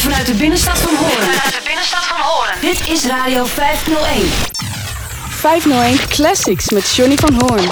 Vanuit de binnenstad van Horen. Vanuit de binnenstad van Horen. Dit is Radio 501. 501 Classics met Johnny van Hoorn.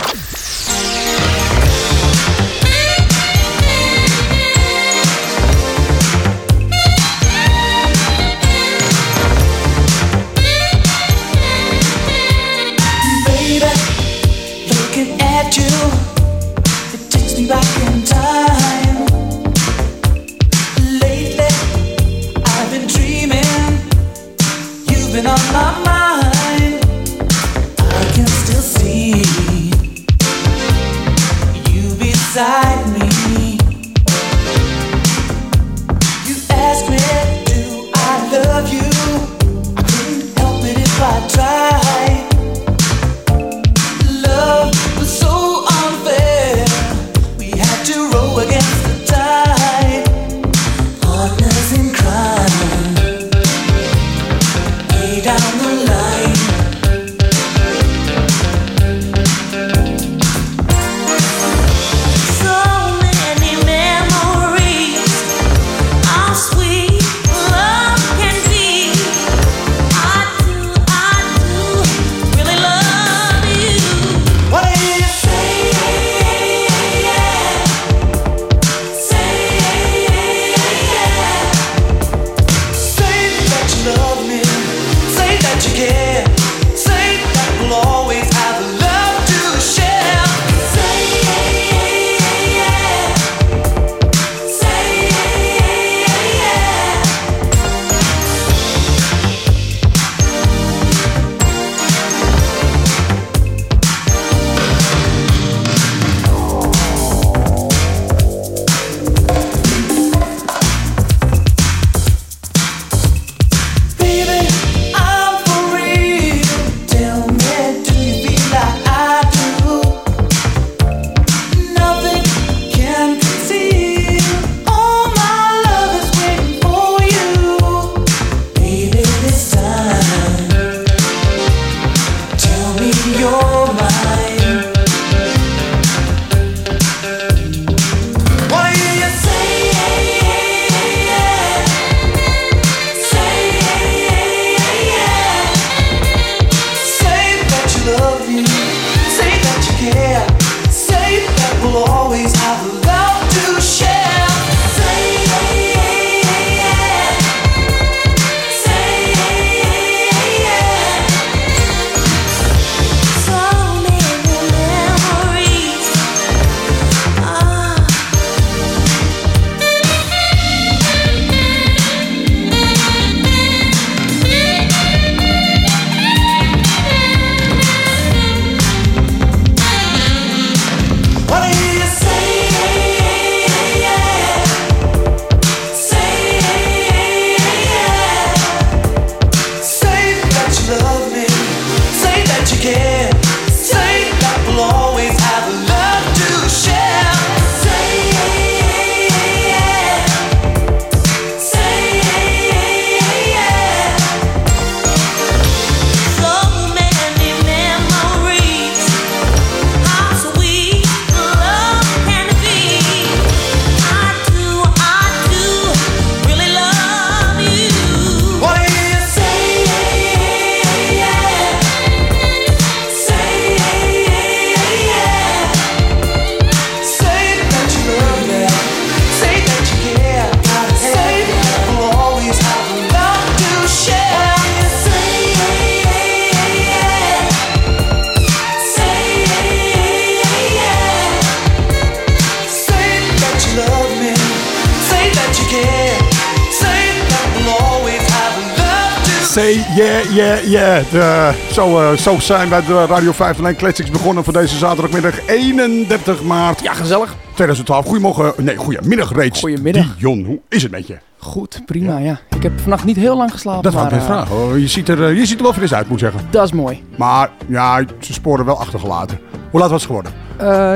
yeah, yeah. Zo, eh, zo zijn wij de Radio 501 Classics begonnen voor deze zaterdagmiddag 31 maart. Ja, gezellig. 2012. Goedemorgen. Nee, goedemiddag reeds. Goedemiddag. Dion, hoe is het met je? Goed, prima, ja. Ik heb vannacht niet heel lang geslapen. Dat wou ik vraag. Eh, vragen. Je, ziet er, eh, je ziet er wel fris uit, moet ik zeggen. Dat is mooi. Maar ja, ze sporen wel achtergelaten. Hoe laat was het geworden?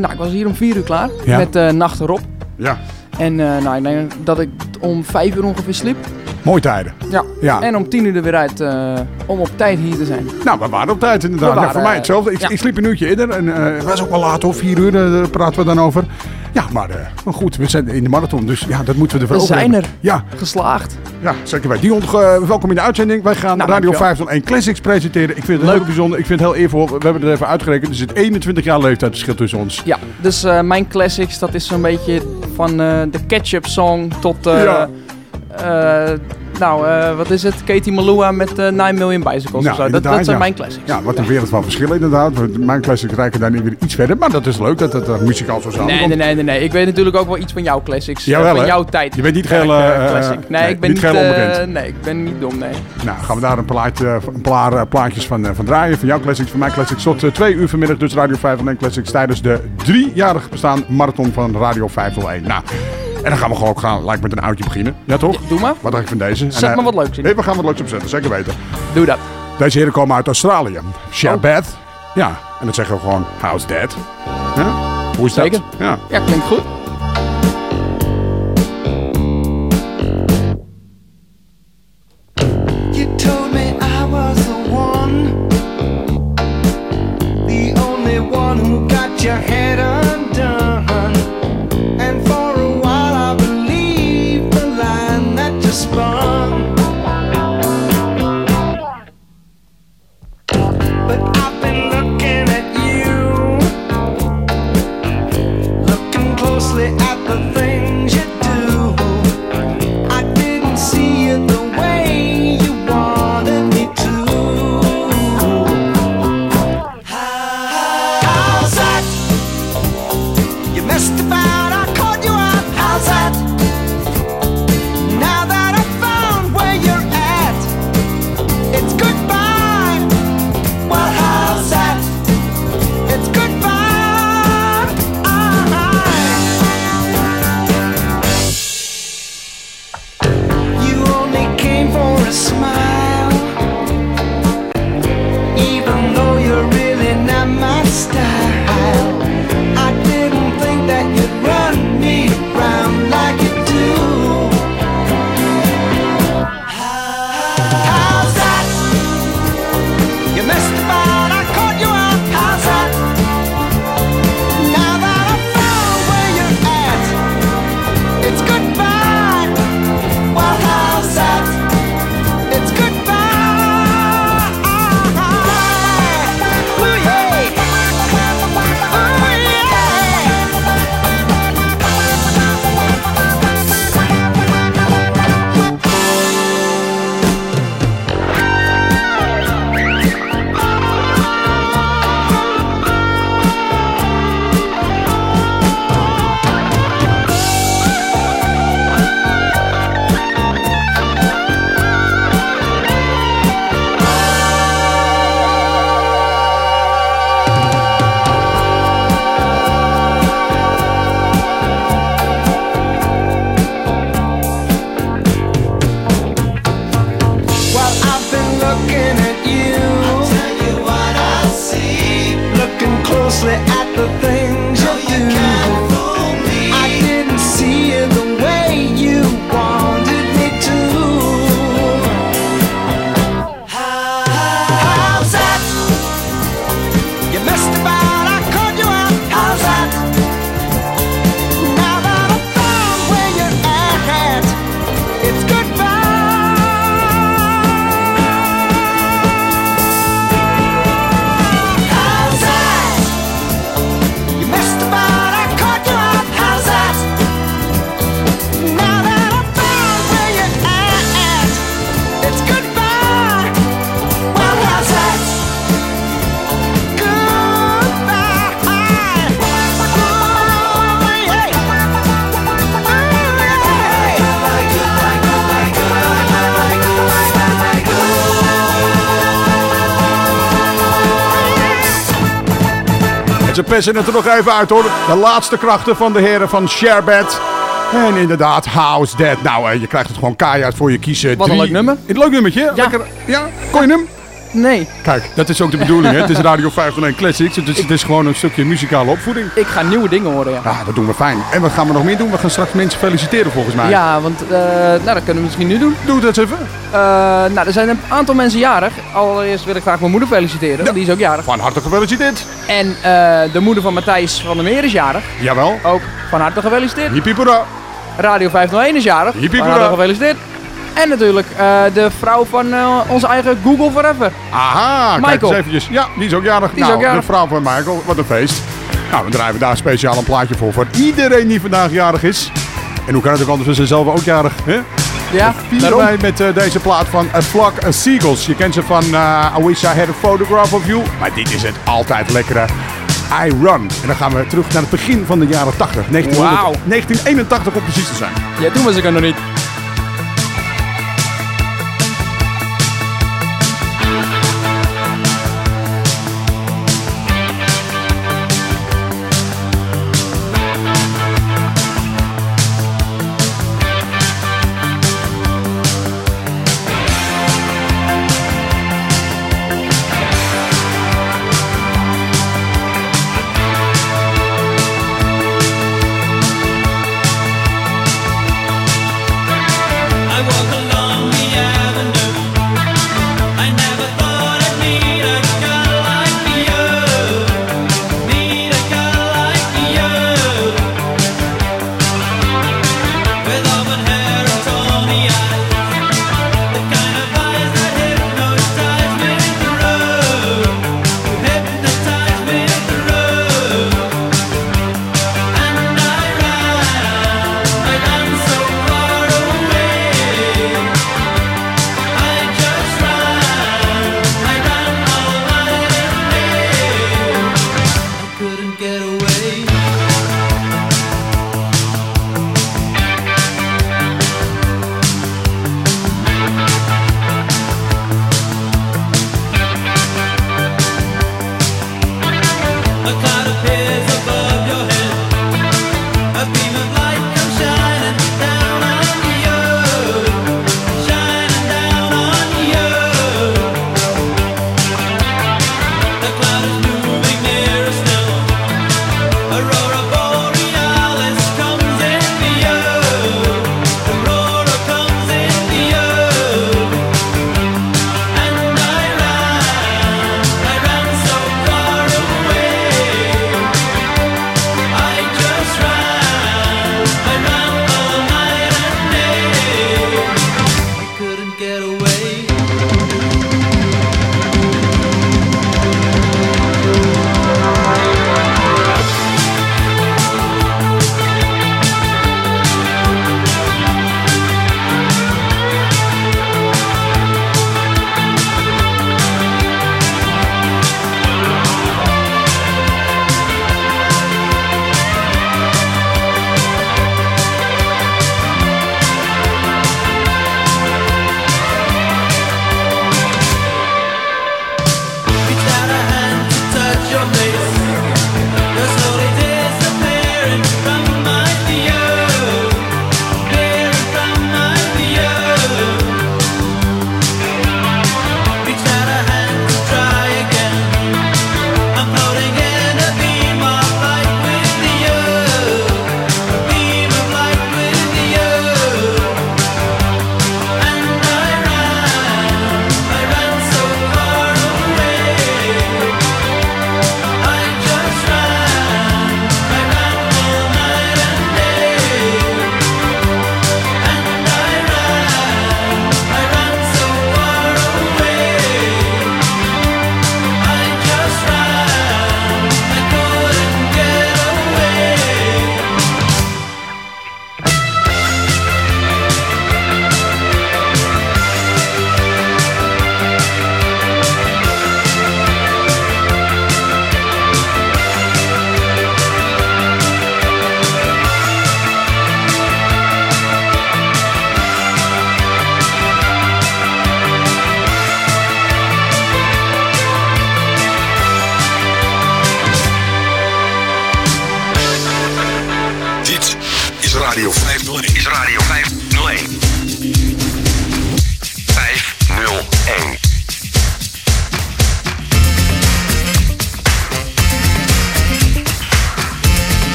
Nou, ik was hier om 4 uur klaar. Met uh, nacht erop. Ja. En nou, ik denk dat ik om 5 uur ongeveer sliep. Mooi tijden. Ja. ja. En om tien uur er weer uit eh, om op tijd hier te zijn. Nou, we waren op tijd inderdaad. Ja, voor mij eh, hetzelfde. Ik, ik sliep een uurtje eerder. En eh, het was ook wel laat hoor. Vier uur daar praten we dan over. Ja, maar goed, we zijn in de marathon. Dus ja, dat moeten we ervoor We zijn er. Ja. Geslaagd. Ja, zeker bij Dion, welkom in de uitzending. Wij gaan nou, Radio 501 Classics presenteren. Ik vind het leuk. bijzonder. Ik vind het heel eervol. We hebben het even uitgerekend. Er zit 21 jaar leeftijdsverschil tussen ons. Ja, dus mijn Classics, dat is zo'n beetje van de ketchup song tot... Ja eh, nou, eh, wat is het? Katie Malua met eh 9 Million Bicycles Nou, of zo. Dat, dat zijn ja. mijn classics. Ja, wat een wereld van verschillen inderdaad. Mijn classics reiken daar nu weer iets verder. Maar dat is leuk dat het uh, muzikaal zo samen Nee, nee, nee, nee, nee. Ik weet natuurlijk ook wel iets van jouw classics. eh, Jawel, van hè? jouw tijd. Je bent niet eh, eh, classic. eh, Nee, nee, ik ben niet eh, onbekend. nee, ik ben niet dom, nee. Nou, gaan we daar een, plaatje, een paar eh, plaatjes van, eh, van draaien. Van jouw classics, van mijn classics. Tot eh, twee uur vanmiddag dus Radio 501 Classics tijdens de driejarig bestaan marathon van Radio 501. Nou, en dan gaan we gewoon gaan, lijkt met een oudje beginnen. Ja, toch? Doe maar. Wat dacht ik van deze? Zet En, eh, maar wat leuks in. Nee, we gaan wat leuks opzetten, zeker weten. Doe dat. Deze heren komen uit Australië. Sherbet. Oh. Ja, en dat zeggen we gewoon, how's that? Ja? Hoe is Zeker. dat? Ja. Ja, klinkt goed. You told me Ze het er nog even uit hoor. De laatste krachten van de heren van Sherbet. En inderdaad, how's that? Nou, eh, je krijgt het gewoon keihard voor je kiezen. Wat een leuk nummer. Een leuk nummertje. Lekker, ja, kon je hem? Nee, Kijk, dat is ook de bedoeling. Hè? Het is Radio 501 Classics. Dus het is gewoon een stukje muzikale opvoeding. ik ga nieuwe dingen horen, ja. Ja, dat doen we fijn. En wat gaan we nog meer doen? We gaan straks mensen feliciteren volgens mij. Ja, want eh, nou, dat kunnen we misschien nu doen. Doe dat eens even. Eh, nou, er zijn een aantal mensen jarig. Allereerst wil ik graag mijn moeder feliciteren, die is ook jarig. Van harte gefeliciteerd. En eh, de moeder van Matthijs van der Meer is jarig. Jawel. Ook van harte gefeliciteerd. Hippie hoera. Radio 501 is jarig. Hippie Van harte gefeliciteerd. En natuurlijk eh, de vrouw van eh, onze eigen Google Forever. Aha, kijk Michael. eens eventjes. Ja, die is ook jarig. Die is nou, ook jarig. de vrouw van Michael. Wat een feest. Nou, we draaien daar speciaal een plaatje voor. Voor iedereen die vandaag jarig is. En hoe kan het ook anders? We zijn zelf ook jarig. Hè? Ja, Vieren wij met eh, deze plaat van A Flock of Seagulls. Je kent ze van eh, I Wish I Had a Photograph of You. Maar dit is het altijd lekkere I Run. En dan gaan we terug naar het begin van de jaren 80. 1900, Wauw. 1981 om precies te zijn. Ja, toen was ik er nog niet.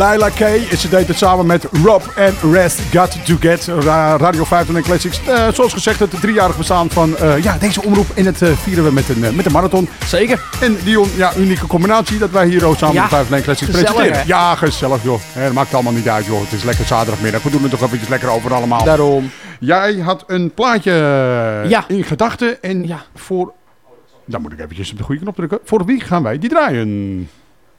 Laila K. Ze deed het samen met Rob en Rest Got To Get. Ra- Radio 501 Classics. Eh, zoals gezegd, het driejarig bestaan van eh, ja, deze omroep. En het eh, vieren we met een, eh, met een marathon. Zeker. En Dion, ja, unieke combinatie dat wij hier ook samen Ja, met 501 Classics gezellig, presenteren. hè? Ja, gezellig joh. Dat maakt allemaal niet uit joh. Het is lekker zaterdagmiddag. We doen het toch eventjes lekker over allemaal. Daarom. Jij had een plaatje Ja. in gedachten. En Ja. voor... Dan moet ik eventjes op de goede knop drukken. Voor wie gaan wij die draaien?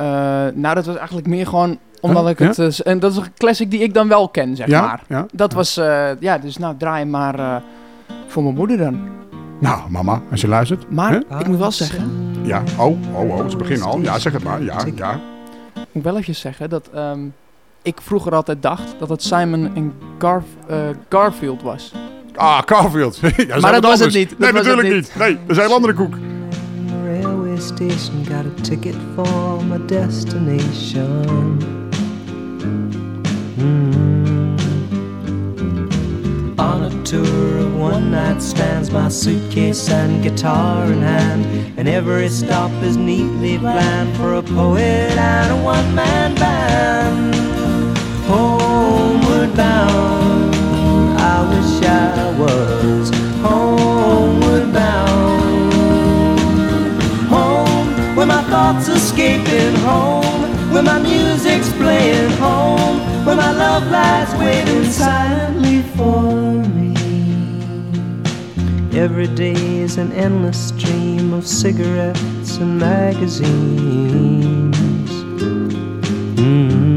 Eh, nou, dat was eigenlijk meer gewoon omdat ik het... eh, en dat is een classic die ik dan wel ken, zeg Ja? maar. Ja? Dat was... eh, ja, dus nou, draai maar voor mijn moeder dan. Nou, mama, als je luistert. Maar Hè? ik moet wel zeggen... Ja, oh, oh, oh, ze beginnen al. Ja, zeg het maar. Ja, ja. Ik moet wel even zeggen dat ehm, ik vroeger altijd dacht dat het Simon en Garf, Garfield was. Ah, Carfield. ja, dat is Maar dat was het niet, dat Nee, natuurlijk niet. niet. Nee, dat is een andere koek. Station, got a ticket for my destination. Mm. On a tour of one night stands, my suitcase and guitar in hand, and every stop is neatly planned for a poet and a one man band. Homeward bound, I wish I was homeward bound thoughts escaping home where my music's playing home where my love lies waiting silently for me every day is an endless stream of cigarettes and magazines Mm.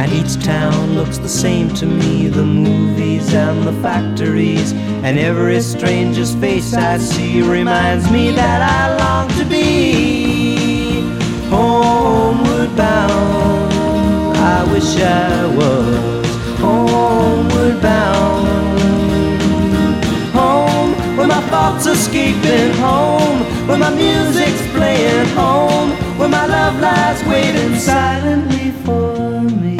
And each town looks the same to me the movies and the factories. And every stranger's face I see reminds me that I long to be homeward bound. I wish I was homeward bound. Home where my thoughts escaping home, where my music's playing home, where my love lies waiting silently for me.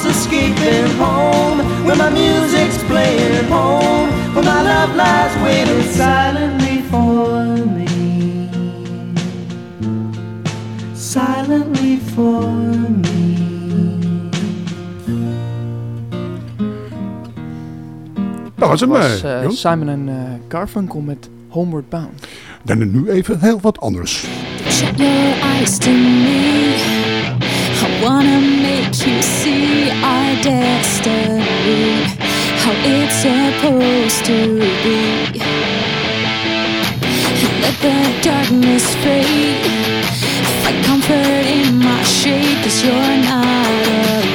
thoughts escaping home where my music's playing home where my love lies waiting silently for me silently for me Dat was hem, was Jon. Simon en eh, Garfunkel met Homeward Bound. Dan nu even heel wat anders. Shut your eyes to me. Wanna make you see our destiny, how it's supposed to be. Let the darkness fade. Find comfort in my shade, cause you're not alone.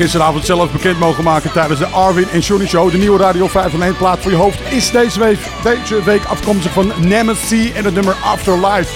Gisteravond zelf bekend mogen maken tijdens de Arwin en Johnny Show. De nieuwe Radio 501 plaat voor je hoofd is deze week, deze week afkomstig van Nemesis en het nummer Afterlife.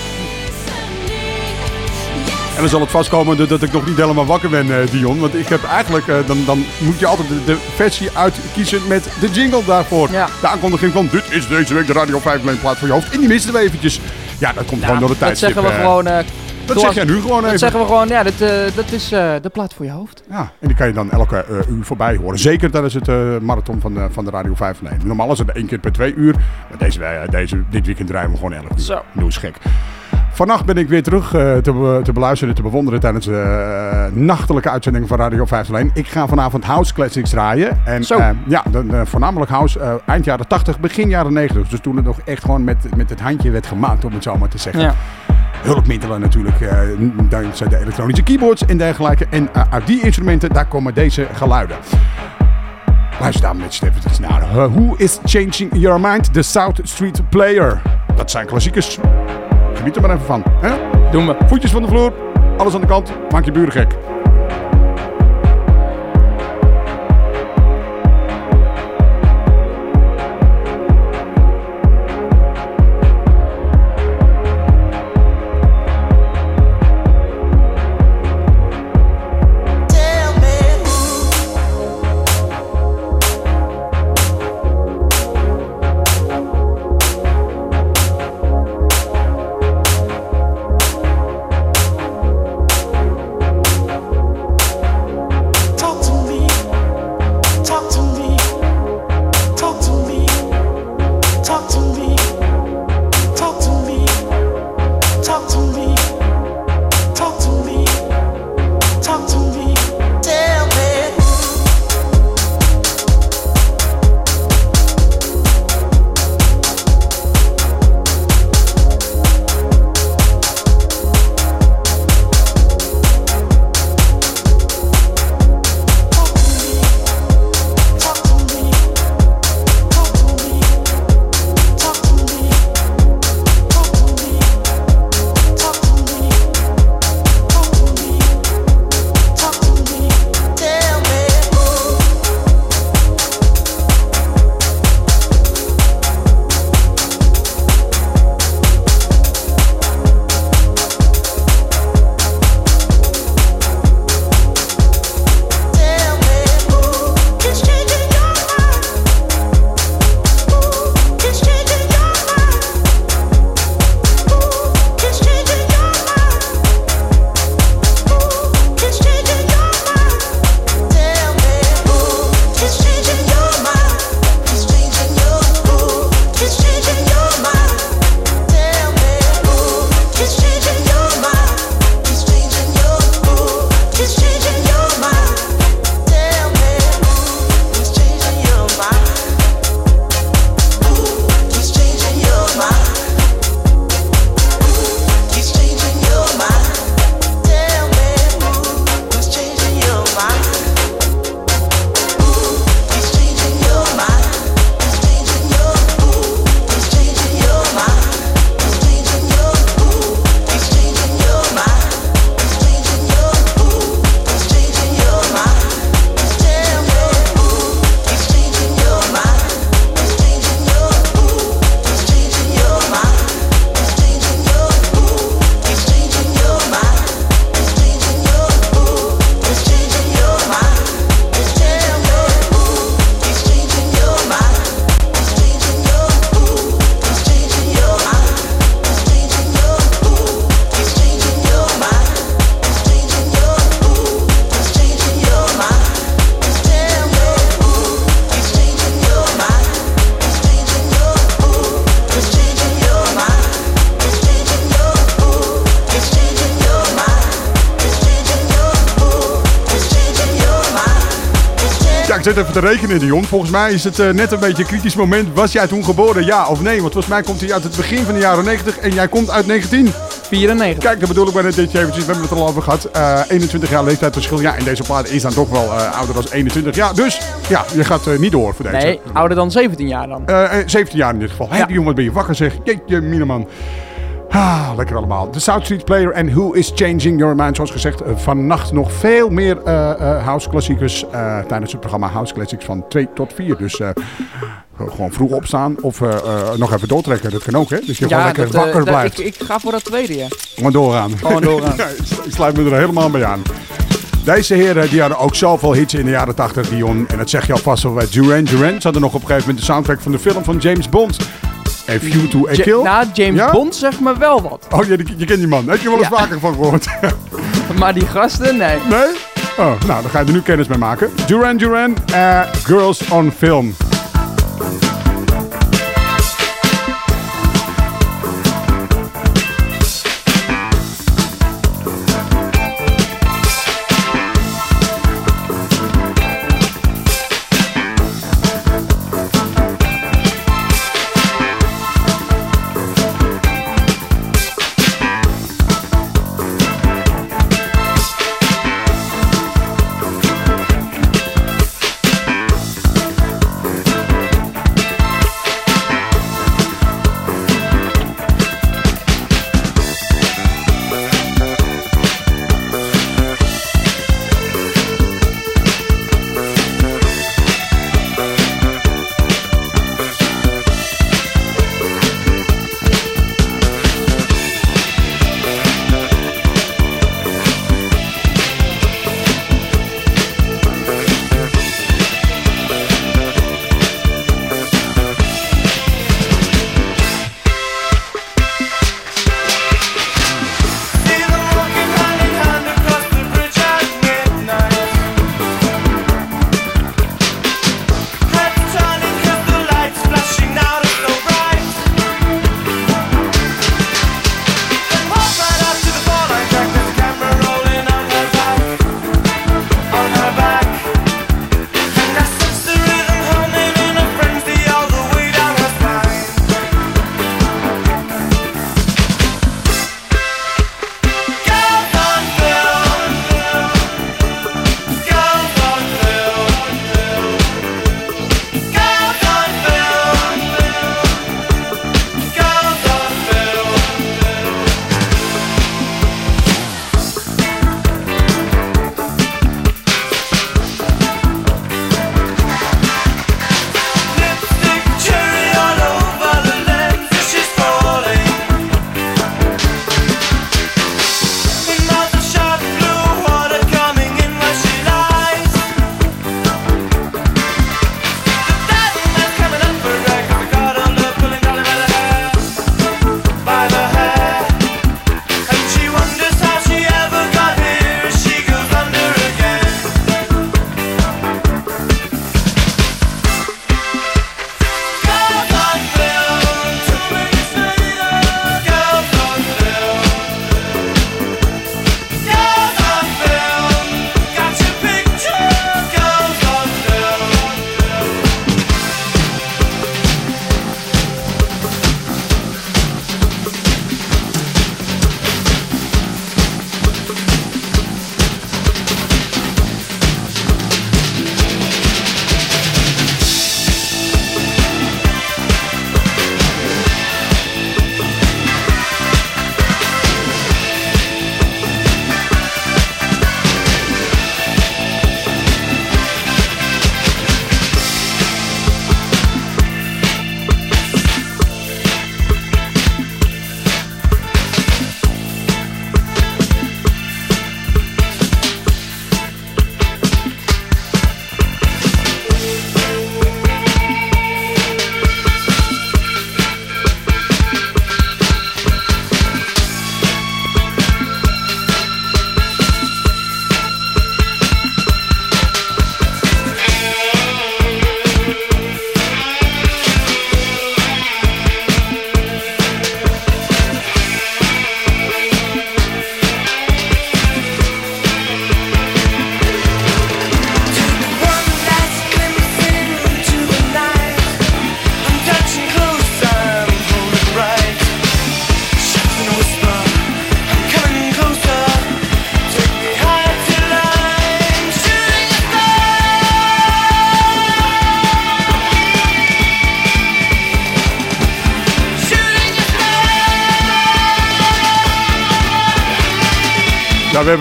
En dan zal het vastkomen dat- dat ik nog niet helemaal wakker ben, eh, Dion. Want ik heb eigenlijk, eh, dan, dan moet je altijd de, versie uitkiezen met de jingle daarvoor. Ja. De aankondiging van dit is deze week de Radio 501 plaat voor je hoofd. En die misten we eventjes. Ja, dat komt gewoon door de dat tijd. zeggen we gewoon... eh, Dat zoals- zeg jij nu gewoon Dat even. zeggen we gewoon, ja, dat, eh, dat is eh, de plaat voor je hoofd. Ja, en die kan je dan elke eh, uur voorbij horen. Zeker tijdens het marathon van, de- van de Radio 501. Normaal is het één keer per twee uur. Maar deze, deze, dit weekend draaien we gewoon elk uur. Zo. Doe eens gek. Vannacht ben ik weer terug te, te beluisteren, te bewonderen tijdens de nachtelijke uitzending van Radio 501. Ik ga vanavond House Classics draaien. En Zo. ja, de, de- voornamelijk House eind jaren 80, begin jaren 90. Dus toen het nog echt gewoon met, met het handje werd gemaakt, om het zo maar te zeggen. Ja. Hulpmiddelen natuurlijk, eh, dankzij de elektronische keyboards en dergelijke. En eh, uit die instrumenten, daar komen deze geluiden. Luister daar met eventjes naar. Uh, Who is Changing Your Mind? The South Street Player. Dat zijn klassiekers. Geniet er maar even van. Hè? Doen we. Voetjes van de vloer, alles aan de kant. Maak je buren gek. Ja, ik zit even te rekenen, Dion. Volgens mij is het eh, net een beetje een kritisch moment. Was jij toen geboren, ja of nee? Want volgens mij komt hij uit het begin van de jaren 90 en jij komt uit 19. 94. Kijk, dat bedoel ik bij net dit eventjes. We hebben het er al over gehad. Eh, 21 jaar leeftijdsverschil. Ja, en deze plaat is dan toch wel eh, ouder dan 21. Ja, dus ja, je gaat eh, niet door voor deze. Nee, ouder dan 17 jaar dan. Eh, eh, 17 jaar in dit geval. Hé, Ja. die jongen, wat ben je wakker zeg. Jeetje, mineman. Ah, lekker allemaal. De South Street Player en Who is Changing Your Mind. Zoals gezegd, eh, vannacht nog veel meer eh, house klassiekers tijdens het programma House Classics van 2 tot 4. Dus gewoon vroeg opstaan of nog even doortrekken. Dat kan ook, hè? Dus je gewoon lekker dat, wakker blijft. ik, ik ga voor dat tweede, ja. Gewoon doorgaan. Gewoon doorgaan. Ja, ik sluit me er helemaal bij aan. Deze heren die hadden ook zoveel hits in de jaren 80, Dion. En dat zeg je alvast al bij Duran Duran. Ze hadden nog op een gegeven moment de soundtrack van de film van James Bond. A View to a Ja- Kill. nou, James Ja? Bond zegt me wel wat. Oh, je, je kent die man. Heb je wel eens Ja. vaker van gehoord? Maar die gasten, nee. nee? Oh, nou, dan ga je er nu kennis mee maken. Duran Duran, eh, Girls on Film.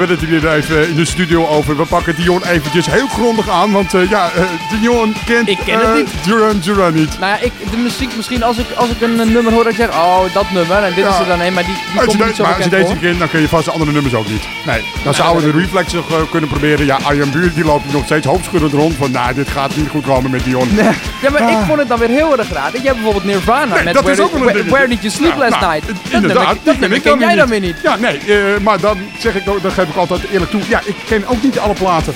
Hebben het hier even in de studio over. We pakken Dion eventjes heel grondig aan. Want eh, ja, eh, Dion kent Ik ken het eh, niet. Duran Duran niet. Nou ja, ik, de muziek misschien als ik, als ik een, nummer hoor, dat ik zeg, oh, dat nummer. En dit Ja. is er dan een, maar die, die komt niet zo maar als je bekend deze kent, dan kun je vast de andere nummers ook niet. Nee, dan zouden we de reflex nog eh, kunnen proberen. Ja, Arjan Buur die loopt nog steeds hoofdschuddend rond. Van, nou, dit gaat niet goed komen met Dion. Ja, maar ik vond het dan weer heel erg raar. Je hebt bijvoorbeeld Nirvana Nee, met dat Where, is ook een Where- Did You Sleep Ja, Last nou, Night? Dat Inderdaad, nummer, dat ken nummer ik ken jij dan weer niet. Ja, nee, eh, maar dan zeg ik, dan geef ik altijd eerlijk toe. Ja, ik ken ook niet alle platen.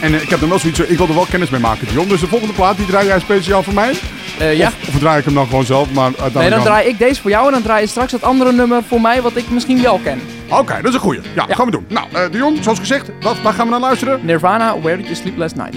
En eh, ik heb er wel zoiets, ik wil er wel kennis mee maken, Dion. Dus de volgende plaat, die draai jij speciaal voor mij? Eh, ja. Of, of draai ik hem dan gewoon zelf? Maar, eh, Nee, dan draai ik deze voor jou en dan draai je straks het andere nummer voor mij wat ik misschien wel ken. Oké, dat is een goeie. Ja, Ja. gaan we doen. Nou, eh, Dion, zoals gezegd, wat, waar gaan we naar luisteren? Nirvana, Where Did You Sleep Last Night?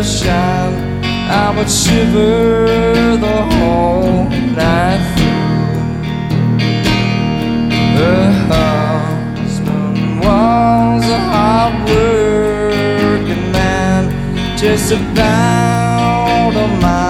Don't shine. I would shiver the whole night through. Her husband was a hard working man, just about a mile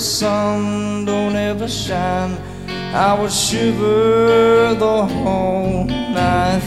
sun don't ever shine. I would shiver the whole night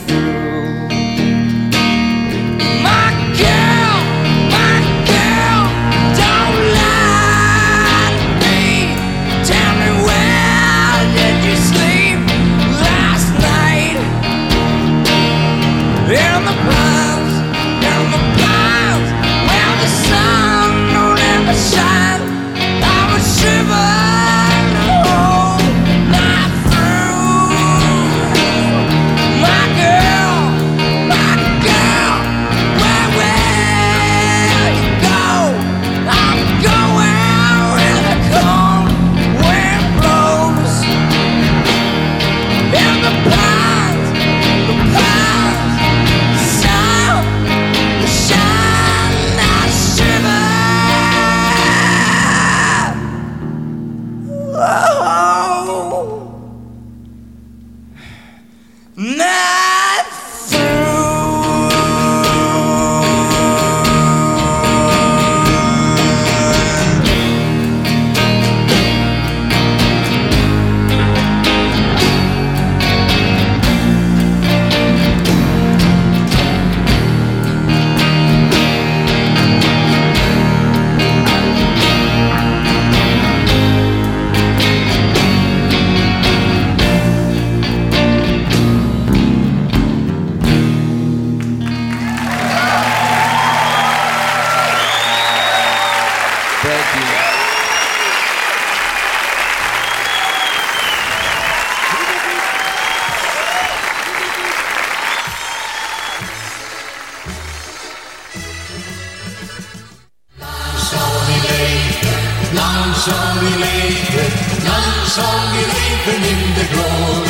zal weer even in the gloor.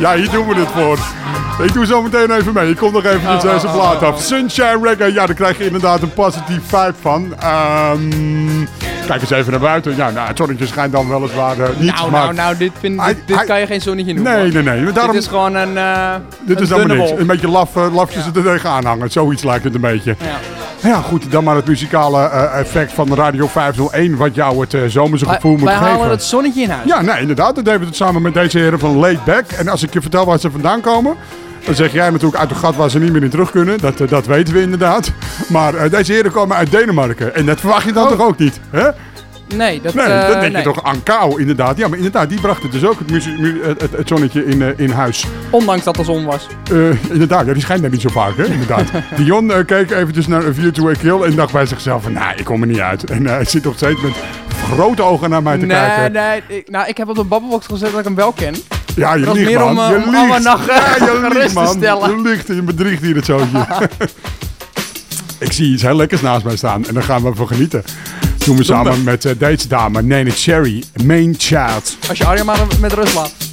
Ja, hier doen we het voor. Ik doe zo meteen even mee. Ik kom nog even Oh, deze plaat af. Sunshine Reggae, ja, daar krijg je inderdaad een positief vibe van. Ehm, kijk eens even naar buiten. Ja, nou, het zonnetje schijnt dan weliswaar uh, niet. Nou, maar nou, nou, dit, vind, dit, kan je geen zonnetje noemen. Nee, nee, nee. Daarom, Dit is gewoon een, eh dit is helemaal niks. Een beetje laf, eh, lafjes er tegenaan hangen. Zoiets lijkt het een beetje. Ja. Ja, goed. Dan maar het muzikale effect van Radio 501. Wat jou het zomerse Wij, gevoel moet wij geven. halen het zonnetje in huis. Ja, nee, inderdaad. Dat deden we het samen met deze heren van Laid Back. En als ik je vertel waar ze vandaan komen... dan zeg jij natuurlijk uit een gat waar ze niet meer in terug kunnen. Dat, eh, dat weten we inderdaad. Maar eh, deze heren komen uit Denemarken. En dat verwacht je dan Oh. toch ook niet, hè? Nee, dat, Nee, eh, dan denk nee. je toch aan kou, inderdaad. Ja, maar inderdaad, die brachten dus ook het, het, het, het zonnetje in, in huis. Ondanks dat er zon was. Inderdaad, ja, die schijnt daar niet zo vaak, hè? Inderdaad. Dion keek eventjes naar een View to a Kill en dacht bij zichzelf van, nou, ik kom er niet uit. En hij zit nog steeds met grote ogen naar mij te Nee, kijken. nee. Ik, nou, ik heb op de babbelbox gezet dat ik hem wel ken. Ja, je liegt, meer man. om, je om eh, ja, je gerust liegt, te man. stellen. Je liegt, je bedriegt hier het zootje. ik zie iets heel lekkers naast mij staan en daar gaan we van genieten. Doen we samen met eh, deze dame, Nene Cherry, Main Child. Als je Arjen maar met rust laat.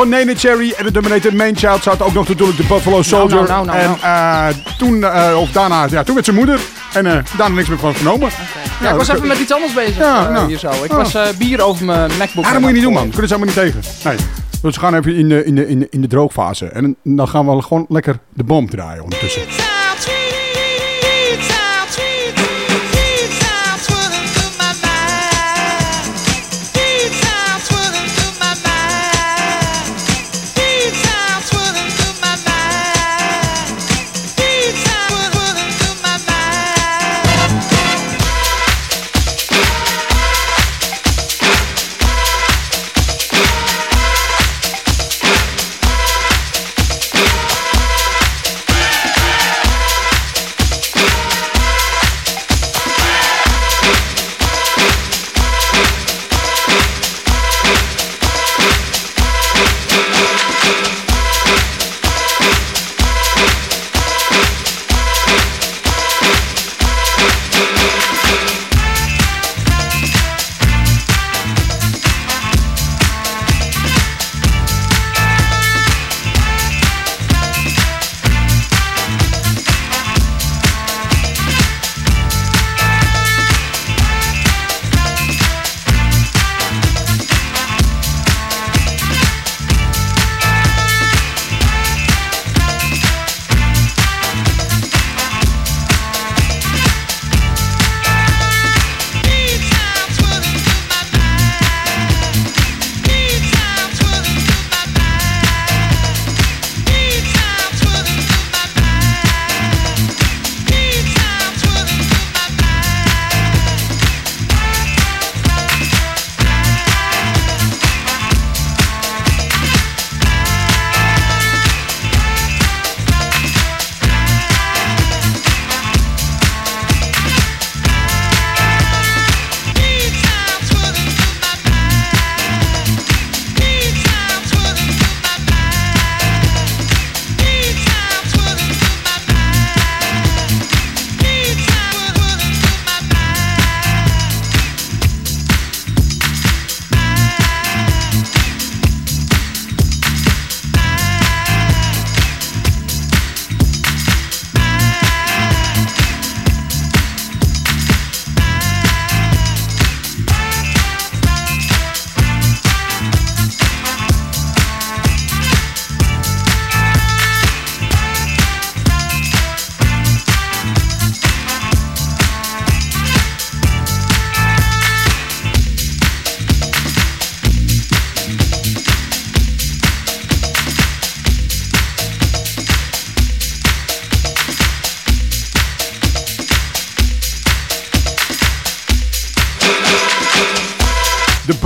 van Nene Cherry en de Dominator Main Child. Ook nog natuurlijk de Buffalo nou, Soldier. Nou, nou, en eh, toen, eh, of daarna, ja, toen werd zijn moeder. En eh, daarna niks meer van vernomen. Okay. Ja, ik was even met iets anders bezig hier zo. Ik oh. was bier over mijn MacBook. Ah, dat moet je niet doen, man. Kunnen ze allemaal niet tegen. Nee. Dus we gaan even in de, in de, in de, droogfase. En dan gaan we gewoon lekker de boom draaien ondertussen.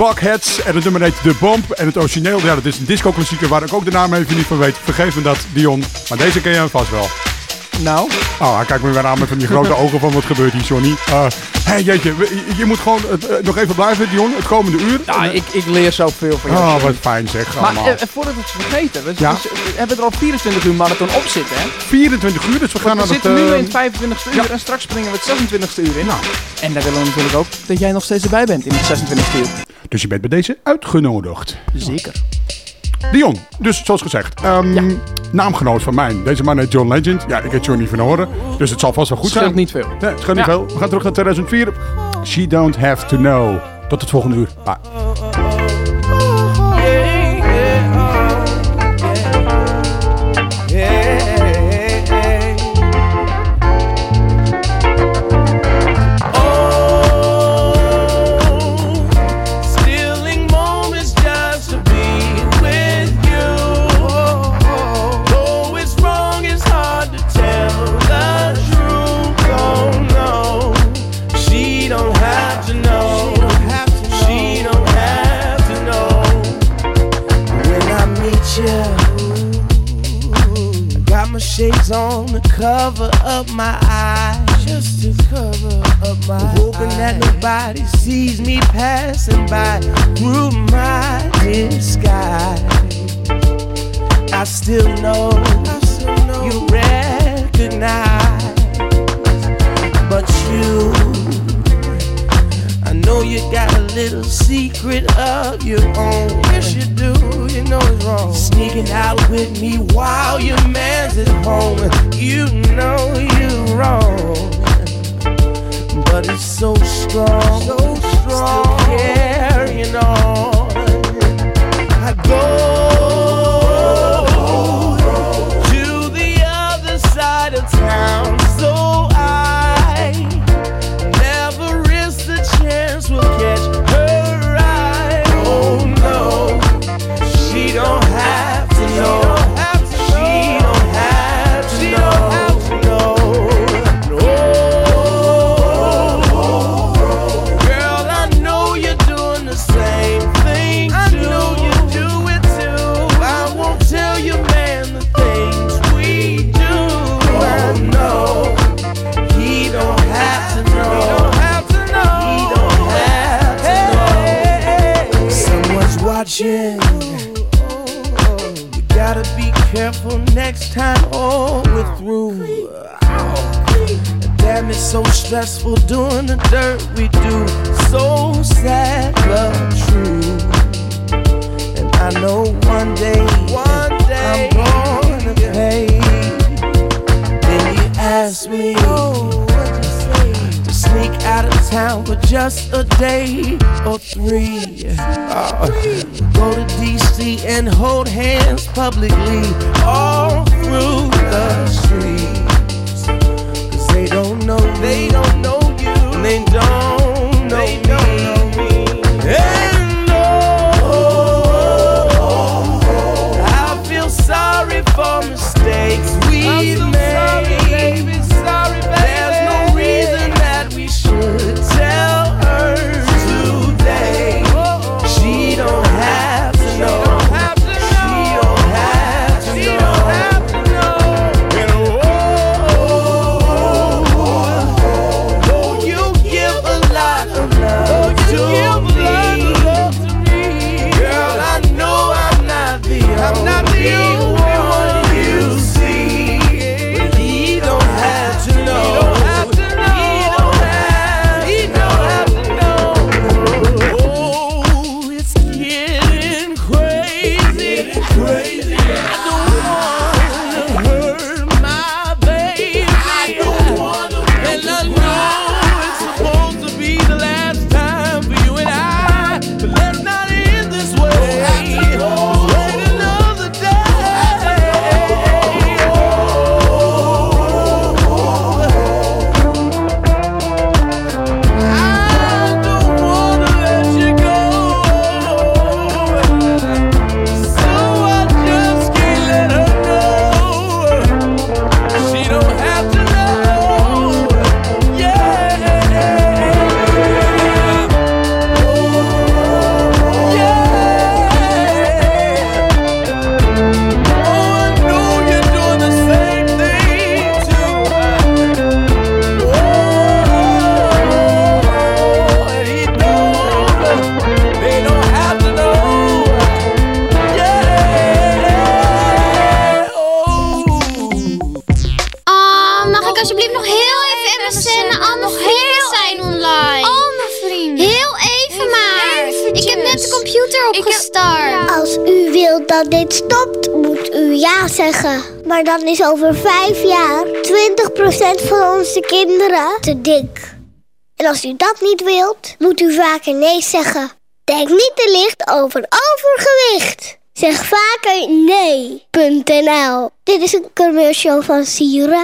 Buckheads. En het nummer heet The Bomb. En het origineel, ja, dat is een disco-klassieker waar ik ook de naam even niet van weet. Vergeef me dat, Dion. Maar deze ken je hem vast wel. Nou, Oh, hij kijkt me weer aan met van die grote ogen van wat gebeurt hier, Johnny. Eh hey, jeetje, we- je, moet gewoon eh, nog even blijven, Dion, het komende uur. ja, ik, ik leer zoveel van jou. Oh, wat fijn zeg, Maar allemaal. eh, eh, voordat we het vergeten, we, Ja. we- we hebben er al 24 uur marathon op zitten, hè? 24 uur, dus we gaan We naar het... zitten nu eh, in het 25 uur ja. en straks springen we het 26 uur in. Nou. En daar willen we natuurlijk ook dat jij nog steeds erbij bent in het 26 uur. Dus je bent bij deze uitgenodigd. Zeker. Dion, dus zoals gezegd, ehm, naamgenoot van mij. Deze man heet John Legend. Ja, ik heet Johnny van Horen, dus het zal vast wel goed Scheelt zijn. niet veel. Nee, het scheelt niet Ja. veel. We gaan terug naar 2004. She don't have to know. Tot het volgende uur. Bye. On to cover up my eyes. Just to cover up my Hoping that nobody sees me passing by through my disguise. I still know, you recognize, but you. Know you got a little secret of your own. Yes, you do. You know it's wrong. Sneaking out with me while your man's at home. You know you're wrong. But it's so strong. So strong. Still carrying on. Stressful doing the dirt we do. So sad but true. And I know one day, one day I'm gonna pay. Then you ask me to sneak out of town for just a day or three. Uh, go to DC and hold hands publicly all through the streets. They don't know you. And they don't dan is over vijf jaar 20% van onze kinderen te dik. En als u dat niet wilt, moet u vaker nee zeggen. Denk niet te licht over overgewicht. Zeg vaker nee.nl. Dit is een commercial van Sieren.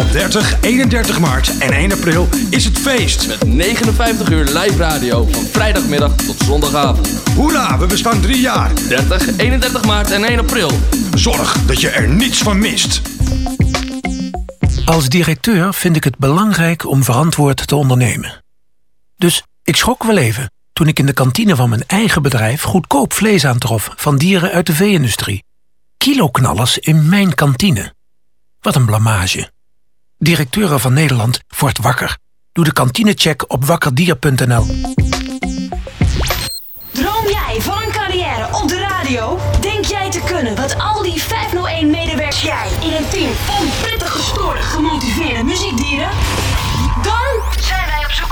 Op 30, 31 maart en 1 april is het feest. Met 59 uur live radio van vrijdagmiddag tot zondagavond. Hoera, we bestaan drie jaar. 30, 31 maart en 1 april. Zorg dat je er niets van mist. Als directeur vind ik het belangrijk om verantwoord te ondernemen. Dus ik schrok wel even toen ik in de kantine van mijn eigen bedrijf goedkoop vlees aantrof van dieren uit de vee-industrie. Kiloknallers in mijn kantine. Wat een blamage. Directeuren van Nederland wordt wakker. Doe de kantinecheck op wakkerdier.nl. Droom jij van een carrière op de radio? Denk jij te kunnen wat al die 501-medewerkers jij in een team van prettig gestoorde, gemotiveerde muziekdieren?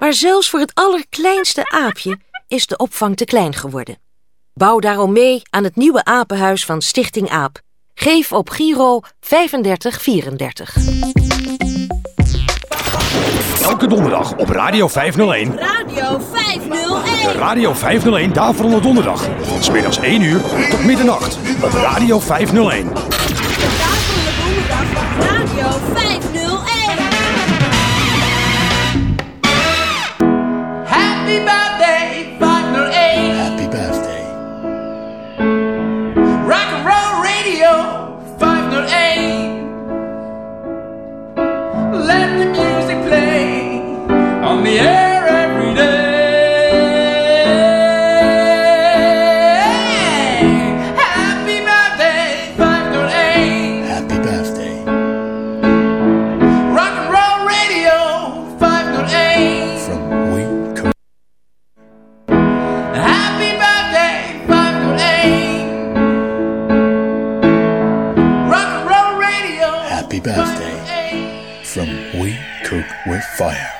Maar zelfs voor het allerkleinste aapje is de opvang te klein geworden. Bouw daarom mee aan het nieuwe apenhuis van Stichting AAP. Geef op Giro 3534. Elke donderdag op Radio 501. Radio 501. De Radio 501 Daverende Donderdag. Van 's middags 1 uur tot middernacht op Radio 501. From We Cook with Fire.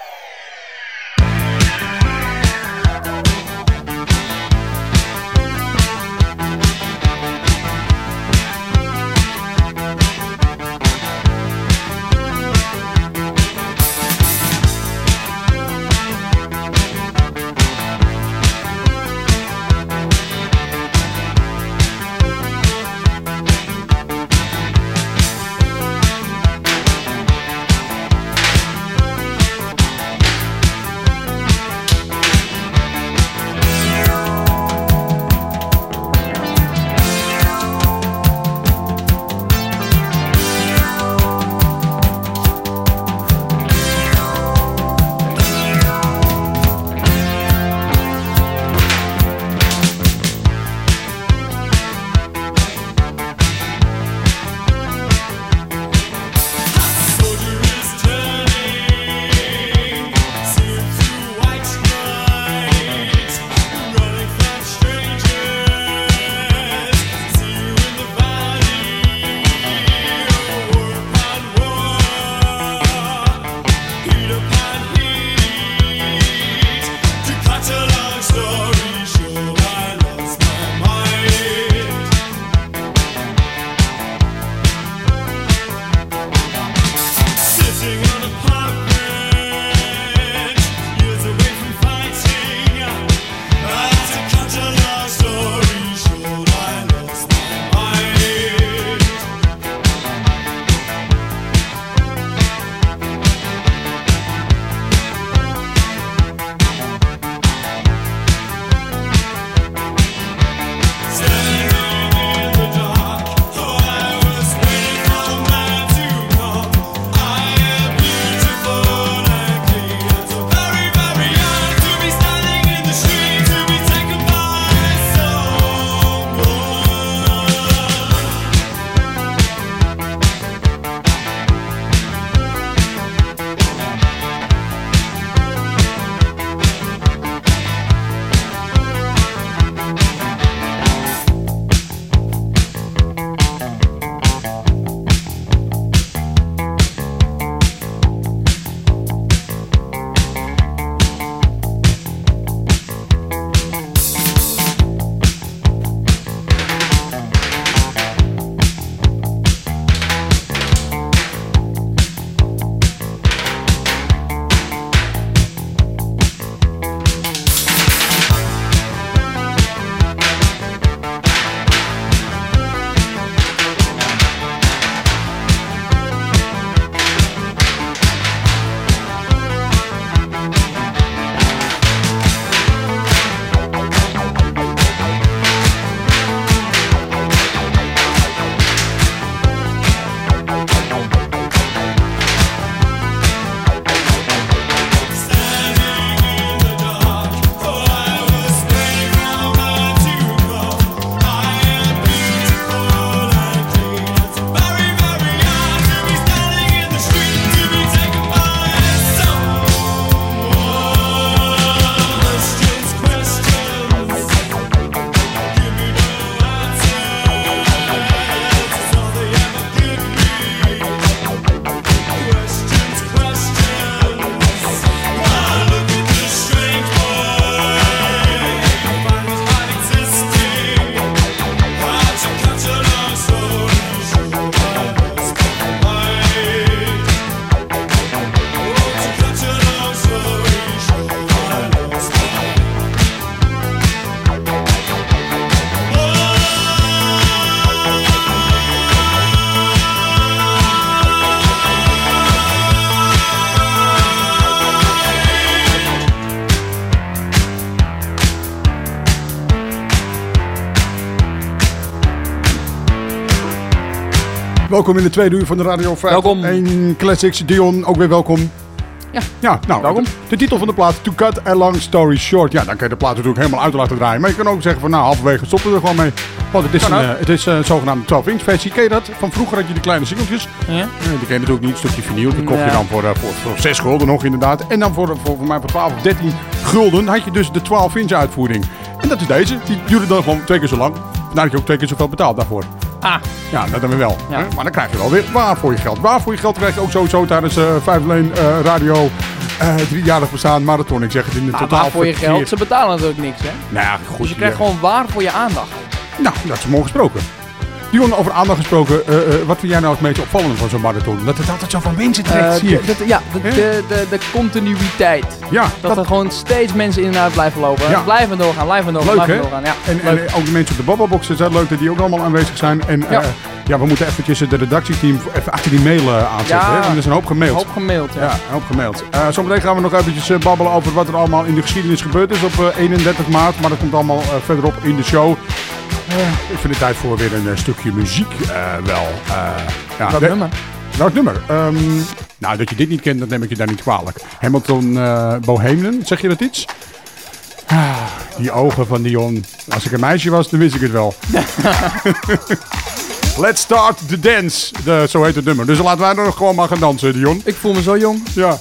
Welkom in de tweede uur van de Radio 5. Welkom. 1 Classics. Dion, ook weer welkom. Ja. Ja, nou, Welkom. De, de titel van de plaat, To Cut a Long Story Short. Ja, dan kan je de plaat natuurlijk helemaal uit laten draaien. Maar je kan ook zeggen van, nou, halverwege stoppen we er gewoon mee. Want het is Kan een, eh, het is een zogenaamde 12-inch versie. Ken je dat? Van vroeger had je die kleine singeltjes. Ja. Eh, die ken je natuurlijk niet, een stukje vinyl. Die kocht je dan voor, eh, voor, voor 6 gulden nog inderdaad. En dan voor, voor, voor mij voor 12 of 13 gulden had je dus de 12-inch uitvoering. En dat is deze. Die duurde dan gewoon twee keer zo lang. Vandaar dat je ook twee keer zoveel betaalt daarvoor. Ah. Ja, dat dan weer wel. Ja. Maar dan krijg je wel weer waar voor je geld. Waar voor je geld krijg je ook sowieso tijdens eh 5 Lane eh, Radio eh driejarig bestaan marathon. Ik zeg het in de Nou, totaal waar voor je geld, ze betalen natuurlijk niks, hè? Nou ja, goed. Dus je krijgt gewoon waar voor je aandacht. Nou, dat is mooi gesproken. Dion, over aandacht gesproken. eh, eh, wat vind jij nou het meest opvallende van zo'n marathon? Dat het altijd zoveel mensen trekt, Eh, zie je. de- de- ja, de, de, de, de continuïteit. Ja, Dat, er gewoon steeds mensen in en uit blijven lopen. Ja. Blijven doorgaan, blijven doorgaan, Leuk, blijven doorgaan. Ja, En, leuk. ook de mensen op de babbelboxen zijn leuk dat die ook allemaal aanwezig zijn. En Ja. Ja, we moeten eventjes de redactieteam even achter die mail eh, aanzetten. Ja. hè? Want er is een hoop gemaild. Hoop gemaild, ja. Ja, een hoop gemaild. Eh, zometeen gaan we nog eventjes eh, babbelen over wat er allemaal in de geschiedenis gebeurd is op eh, 31 maart. Maar dat komt allemaal verderop in de show. Ik vind het tijd voor weer een stukje muziek wel. Ja, Welk nummer? Welk nummer? Ehm, nou, dat je dit niet kent, dat neem ik je daar niet kwalijk. Hamilton Bohemian, zeg je dat iets? Ah, die ogen van Dion. Als ik een meisje was, dan wist ik het wel. Let's start the dance. De, zo heet het nummer. Dus laten wij er gewoon maar gaan dansen, Dion. Ik voel me zo jong. Ja.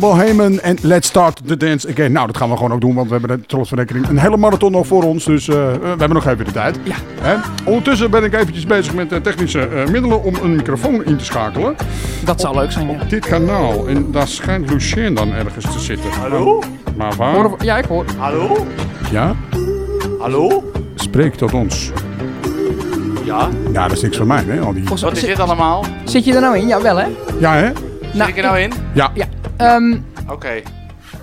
Bohemen en Let's Start the Dance Again. Nou, dat gaan we gewoon ook doen, want we hebben de trotsverrekening een hele marathon nog voor ons. Dus eh, we hebben nog even de tijd. Ja. Ondertussen ben ik eventjes bezig met de technische eh, middelen om een microfoon in te schakelen. Dat zou leuk zijn, ja. Dit kanaal. En daar schijnt Lucien dan ergens te zitten. Hallo? Maar waar? Ja, ik hoor. Hallo? Ja? Hallo? Spreek tot ons. Ja? Ja, dat is niks van mij, hè? Al die... Wat is dit allemaal? Zit je er nou in? Ja, wel hè? Ja, hè? Zit ik er nou in? Ja. Ja. Ehm, Oké.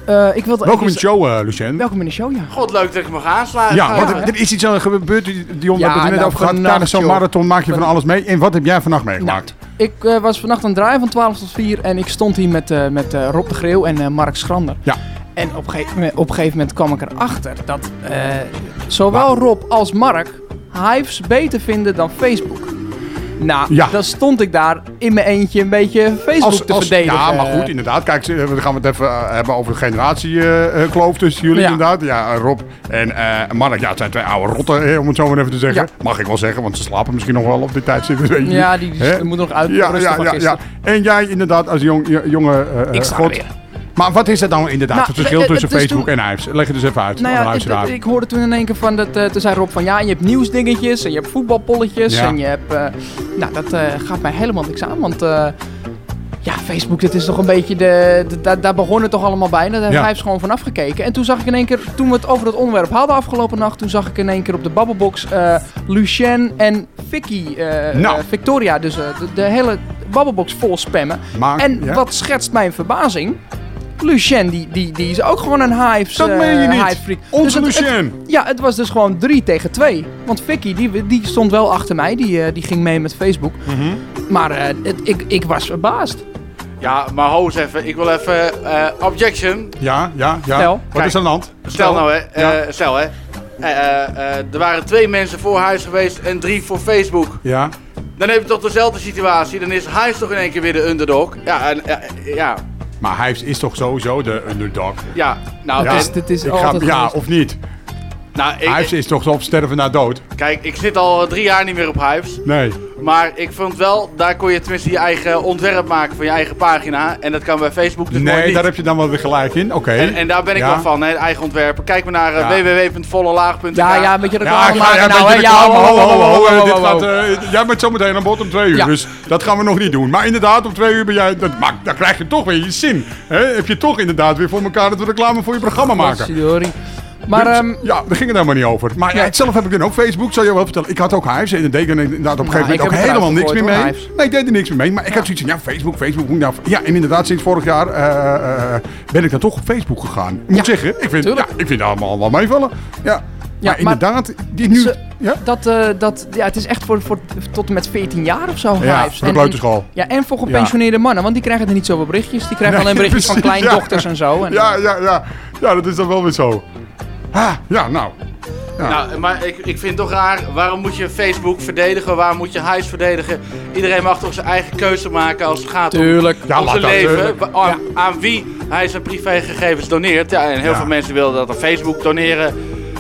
eh, ik wilde Welkom in de show, eh, Lucien. Welkom in de show, ja. God, leuk dat ik mag aansluiten. Ja, want er, er is iets aan gebeurd, die, die we Ja, hebben het net nou, over gehad. Tijdens zo'n marathon maak je van alles mee. En wat heb jij vannacht meegemaakt? Ik eh, was vannacht aan het draaien van 12 tot 4 en ik stond hier met, eh, met eh, Rob de Greeuw en eh, Mark Schrander. Ja. En op een gegeven moment, op een gegeven moment kwam ik erachter dat eh, zowel Rob als Mark Hives beter vinden dan Facebook. Nou, Ja. dan stond ik daar in mijn eentje een beetje Facebook te verdedigen. Ja, maar goed, inderdaad. Kijk, we gaan het even eh, hebben over de generatiekloof tussen jullie, Ja. inderdaad. Ja, eh, Rob en eh Mark, ja, het zijn twee oude rotten, hè, om het zo maar even te zeggen. Mag ik wel zeggen, want ze slapen misschien nog wel op dit tijdstip. Ja, die- moeten nog uit- Ja, ja. En jij inderdaad als jong, jo- jonge eh, Ik sta god. er weer. Maar wat is het nou inderdaad, Nou, het verschil het- tussen het is Facebook toen- en Hives? Leg het dus even uit, Nou ja, ik, luisteraar. ik hoorde toen in één keer van dat. eh toen zei Rob van ja, je hebt nieuwsdingetjes en je hebt voetbalpolletjes Ja. en je hebt. eh, nou, dat eh, gaat mij helemaal niks aan, want. eh, ja, Facebook, dat is toch een beetje de. de- daar- daar begon het toch allemaal bij. Daar heeft Ja. heeft gewoon vanaf gekeken. En toen zag ik in één keer, toen we het over dat onderwerp hadden afgelopen nacht, toen zag ik in één keer op de Babbelbox eh Lucien en Vicky, eh, Nou. eh, Victoria, dus eh, de, de hele Babbelbox vol spammen. Maar, en ja. wat schetst mijn verbazing? Lucien, die, die, die is ook gewoon een Hives Dat eh, meen je niet. Hive freak. Onze het- het- Lucien. ja, het was dus gewoon 3 tegen 2. Want Vicky, die, die stond wel achter mij. Die, eh, die ging mee met Facebook. Mhm. Maar eh, het, ik, ik was verbaasd. Ja, maar ho eens even. Ik wil even... eh, objection. Ja, ja, ja. Stel. Wat Kijk, is aan de hand? Stel nou, hè. Ja. eh, stel, hè. Eh, eh, eh, er waren twee mensen voor huis geweest en drie voor Facebook. Ja. Dan heb je toch dezelfde situatie. Dan is huis toch in één keer weer de underdog. Ja, en, eh, ja, Maar Hives is toch sowieso de underdog? ja. Nou, Ja, en- is- dit is ik ga, altijd ja geweest. of niet? Nou ik, Hives is toch op sterven na dood? kijk, ik zit al drie jaar niet meer op Hives. Nee. Maar ik vond wel, daar kon je tenminste je eigen ontwerp maken van je eigen pagina. En dat kan bij Facebook dus mooi Nee, niet. daar heb je dan wel weer gelijk in. Oké. En, en daar ben ik Ja. wel van, hè, eigen ontwerpen. Kijk maar naar Ja. uh, www.vollelaag.nl. Ja, ja, een beetje Ja, reclame ja, maken ja, nou. hè. Ja, ho, ho, ho, Eh, Dit gaat, eh, jij bent zometeen aan bod om twee uur, Ja. dus dat gaan we nog niet doen. Maar inderdaad, om twee uur ben jij... Dat, maar dan krijg je toch weer je zin. Hè? Heb je toch inderdaad weer voor elkaar dat we reclame voor je programma maken. Verdorie. Maar Dus, ehm, ja, daar ging het helemaal niet over. Maar ja, zelf heb ik dan ook Facebook, zal je wel vertellen. Ik had ook Hives en deed ik er inderdaad op een gegeven Nou, ik moment ook helemaal niks meer mee. Nee, ik deed er niks meer mee. Maar ik had zoiets van, ja, Facebook, Facebook. moet Nou, ja, en inderdaad, sinds vorig jaar eh, eh, ben ik dan toch op Facebook gegaan. Ik moet zeggen, ik vind, ja, ik vind het allemaal wel meevallen. Ja, Ja, maar maar- inderdaad, die nu... Ze- ja? dat, eh, dat, ja, het is echt voor, voor tot en met 14 jaar of zo. Ja, voor de kleuterschool. Ja, en voor gepensioneerde mannen, want die krijgen er niet zoveel berichtjes. Die krijgen Nee, alleen berichtjes van kleindochters ja. en zo. En, Ja, ja, ja. Ja, dat is dan wel weer zo. Ah, ja, nou. Ja. Nou, maar ik, ik vind het toch raar, waarom moet je Facebook verdedigen? Waarom moet je huis verdedigen? Iedereen mag toch zijn eigen keuze maken als het gaat Tuurlijk. om, Ja, om zijn dat, leven. Aan, aan wie hij zijn privégegevens doneert. Ja, en heel Ja. veel mensen willen dat aan Facebook doneren.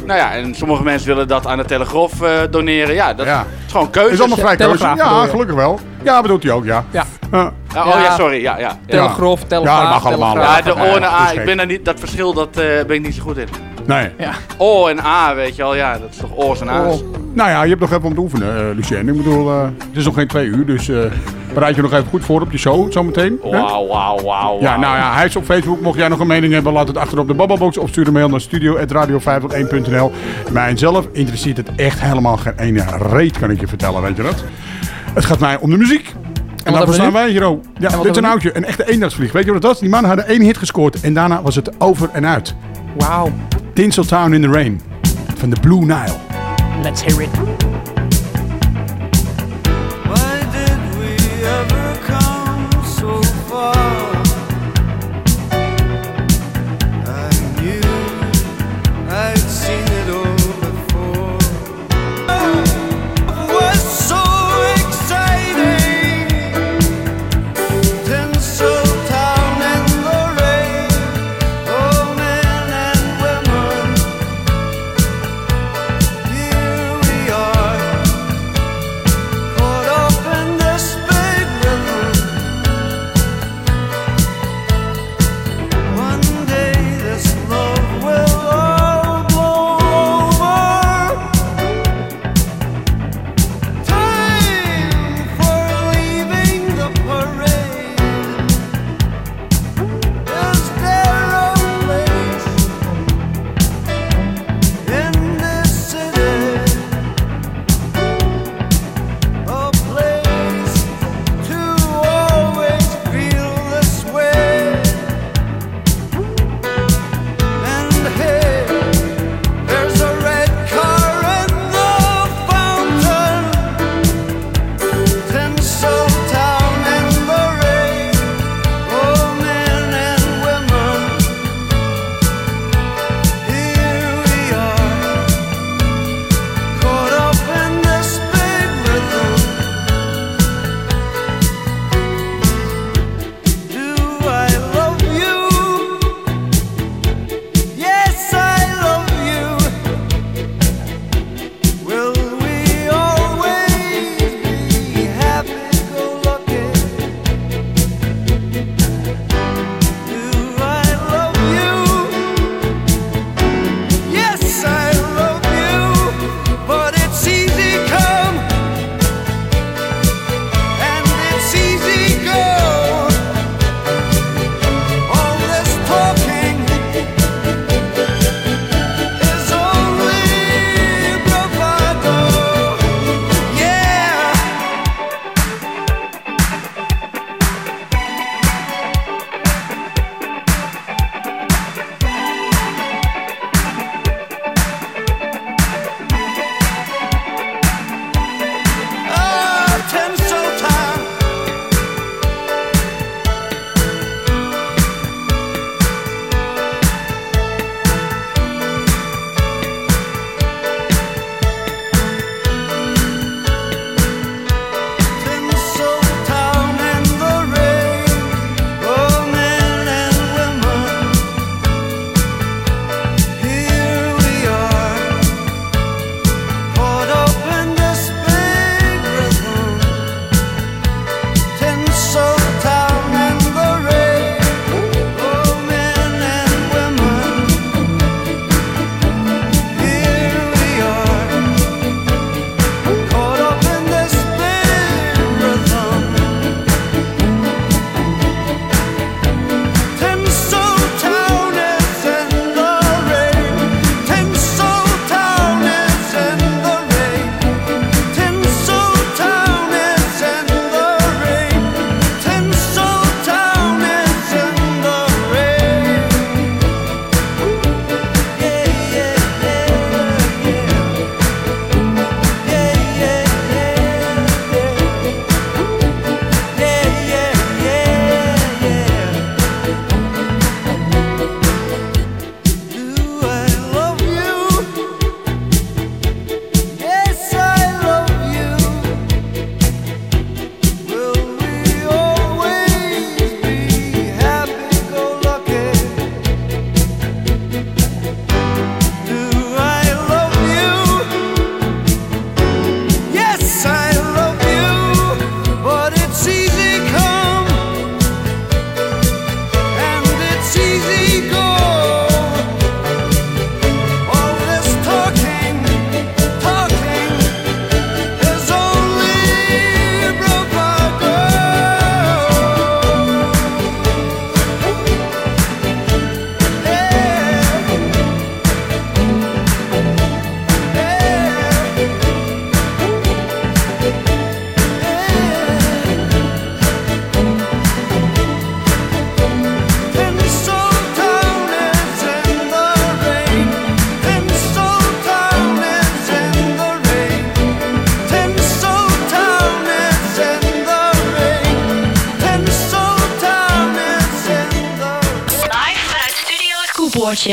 Nou ja, en sommige mensen willen dat aan de Telegraaf eh, doneren. Ja, dat Ja. is gewoon keuze. is allemaal vrij keuze. Ja, gelukkig wel. Ja, bedoelt hij ook, ja. Ja. Oh ja, sorry. Ja, ja. ja. Telegraaf, telegraaf, Ja, dat mag allemaal. Ja, de Nee, O en dat is A, gek. ik ben daar niet, dat verschil dat, eh, ben ik niet zo goed in. Nee. Ja. O en A, weet je wel, ja, dat is toch O's en A's. Oh. Nou ja, je hebt nog even om te oefenen, eh Lucien. Ik bedoel, eh, het is nog geen twee uur, dus eh, bereid je nog even goed voor op je show zometeen. Wauw, wauw, wauw. Ja, nou ja, hij is op Facebook. Mocht jij nog een mening hebben, laat het achter op de babbelbox of stuur een mail naar studio.radio501.nl. Mijzelf interesseert het echt helemaal geen ene reet, kan ik je vertellen, weet je dat? Het gaat mij om de muziek. En daarvoor staan wij hier ook. Ja, dit is een oudje, een echte eendagsvlieg. Weet je wat dat was? Die mannen hadden één hit gescoord en daarna was het over en uit. Wauw. Tinseltown in the Rain van de Blue Nile. Let's hear it.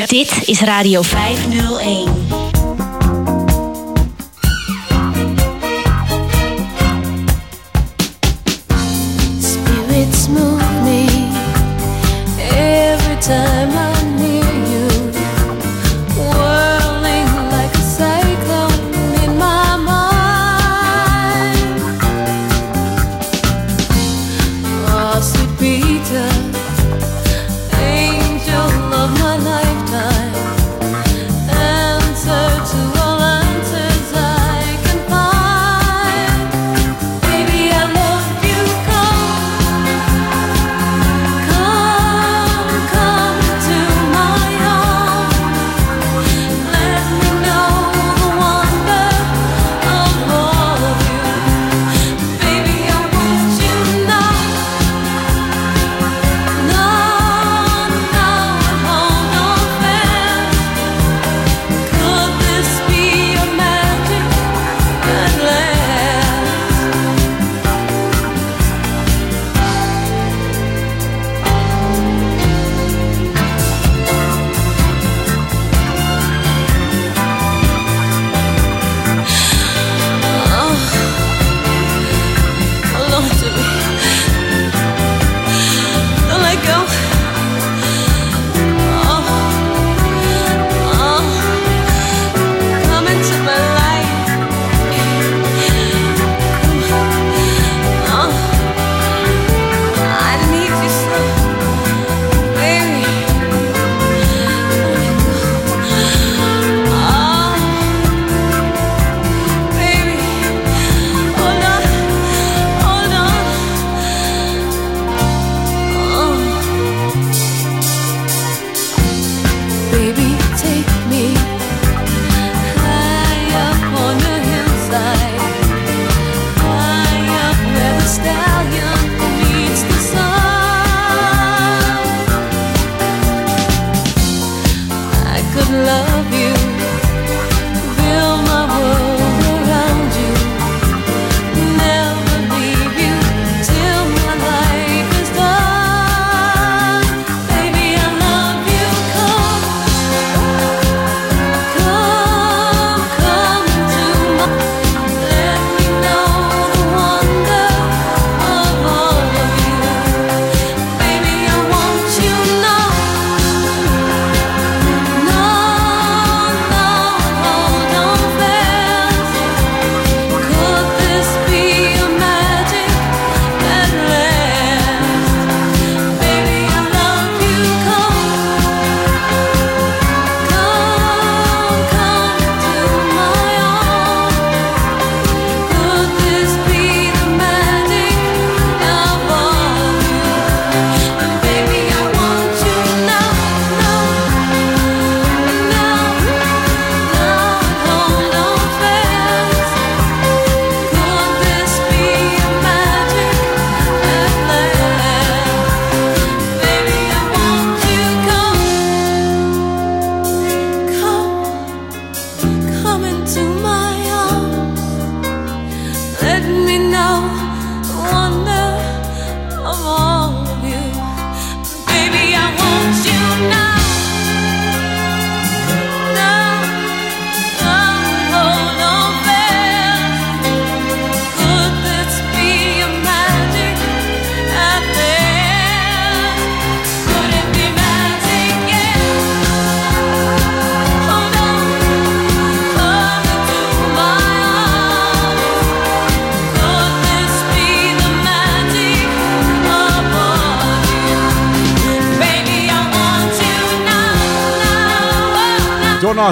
Dit is Radio 501.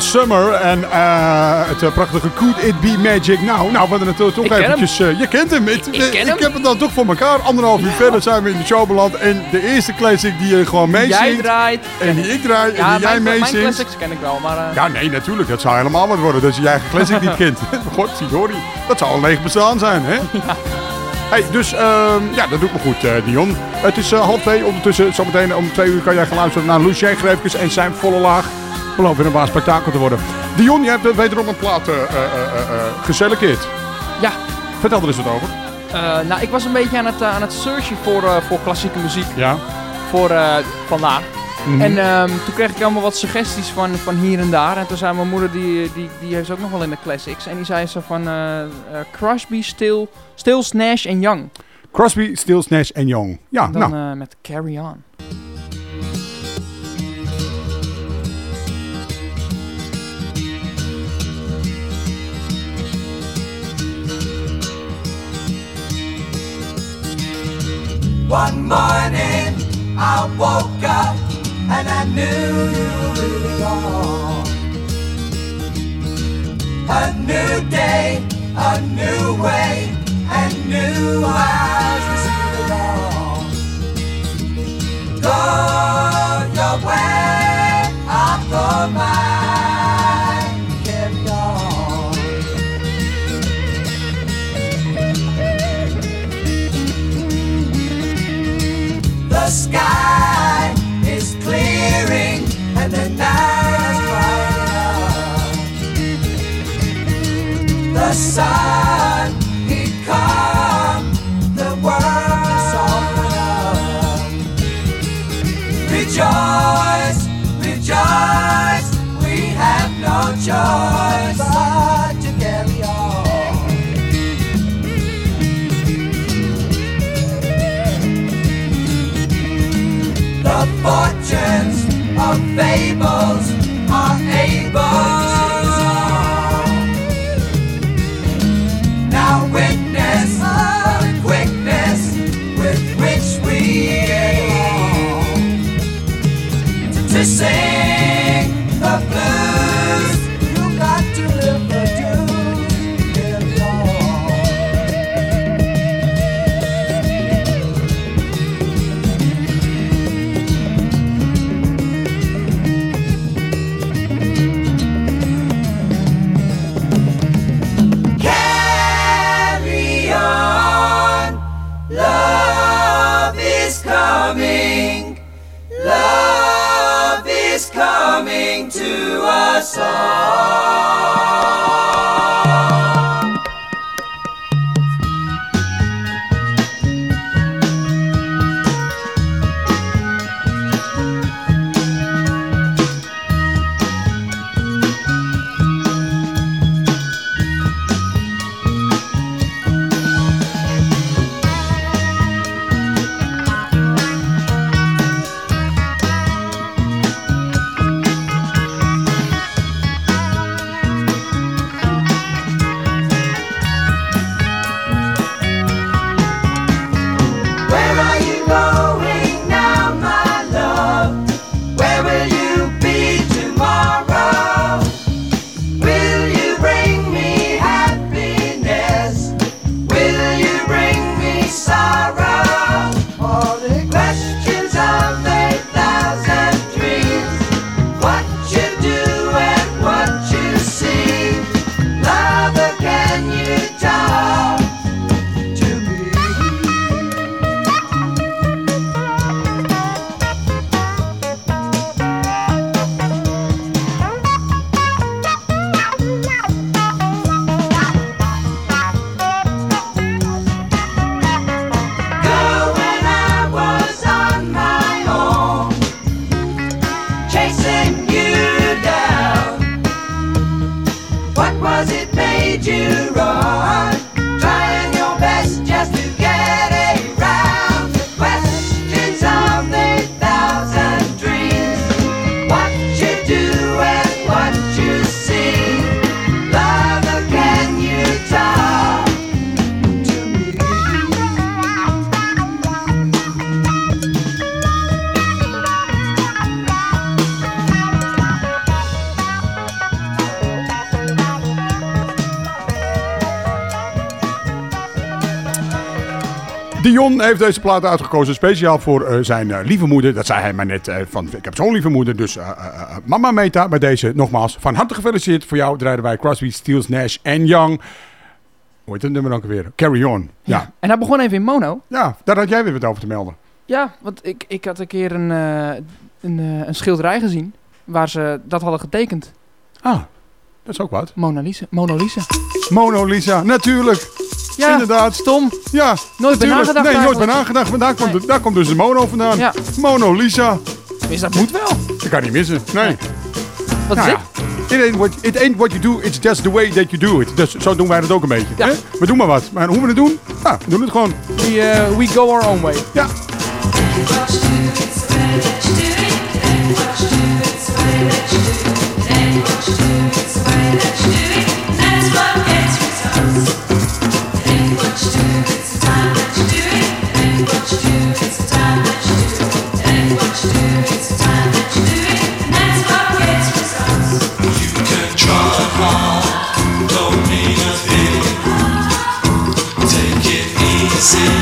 Summer en eh, het eh, prachtige Could It Be Magic Nou, Nou, we hadden het eh, toch eventjes... Je kent hem. Ik, ken hem. heb het dan toch voor elkaar. Anderhalf uur verder zijn we in de show beland. En de eerste classic die je gewoon meezingt... Jij draait. En die ik draai en die jij Ja, mijn classics ken ik wel, maar... Ja, nee, natuurlijk. Dat zou helemaal wat worden. Dat je je eigen classic niet kent. God, Sidori. Dat zou een leeg bestaan zijn, hè? Hey, dus ehm, ja, dat doet me goed, Dion. Het is half twee ondertussen. Zometeen om twee uur kan jij gaan luisteren naar Lucien Greefkes en zijn volle laag beloof in een waar spektakel te worden. Dion, je hebt wederom een plaat eh, eh, eh, geselecteerd. Ja. Vertel er eens wat over. nou, ik was een beetje aan het, aan het searchen voor, voor klassieke muziek. Ja. Voor vandaag. Mhm. En ehm, toen kreeg ik allemaal wat suggesties van, van hier en daar. En toen zei mijn moeder, die, die, die heeft ook nog wel in de classics. En die zei ze van Crosby, Still, Still Nash en Young. Crosby, Still, Nash en Young. Ja, en dan, nou. met Carry On. One morning I woke up and I knew you were gone. A new day, a new way, and new eyes to see the dawn. Go your way, I'll go mine. Sun, he come, the world is soften up. Rejoice, rejoice, we have no choice but to carry on. The fortunes of fables heeft deze plaat uitgekozen speciaal voor eh, zijn eh, lieve moeder. Dat zei hij maar net. eh, van, ik heb zo'n lieve moeder. Dus mama Meta bij deze nogmaals van harte gefeliciteerd. Voor jou draaiden wij Crosby, Stills, Nash en Young. Hoe heet het nummer dan ook weer? Carry On. Ja. En hij begon even in mono. ja, daar had jij weer wat over te melden. Ja, want ik, ik had een keer een, een, een schilderij gezien waar ze dat hadden getekend. Ah, dat is ook wat. Mona Lisa. Mona Lisa. Mona Lisa, natuurlijk. Ja, Inderdaad. stom. Ja, Nooit bij nagedacht Nee, nooit bij nagedacht. Maar daar komt, daar komt dus de mono vandaan. Ja. Mono Lisa. Tenminste, dat moet wel. Dat kan niet missen. Nee. Wat Nou is ja. It ain't, what, it ain't what you do, it's just the way that you do it. Dus zo doen wij het ook een beetje. Hè? We doen maar wat. Maar hoe we het doen? Nou, we doen het gewoon. We, eh, we go our own way. Ja. I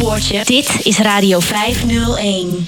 Koepoortje. Dit is Radio 501.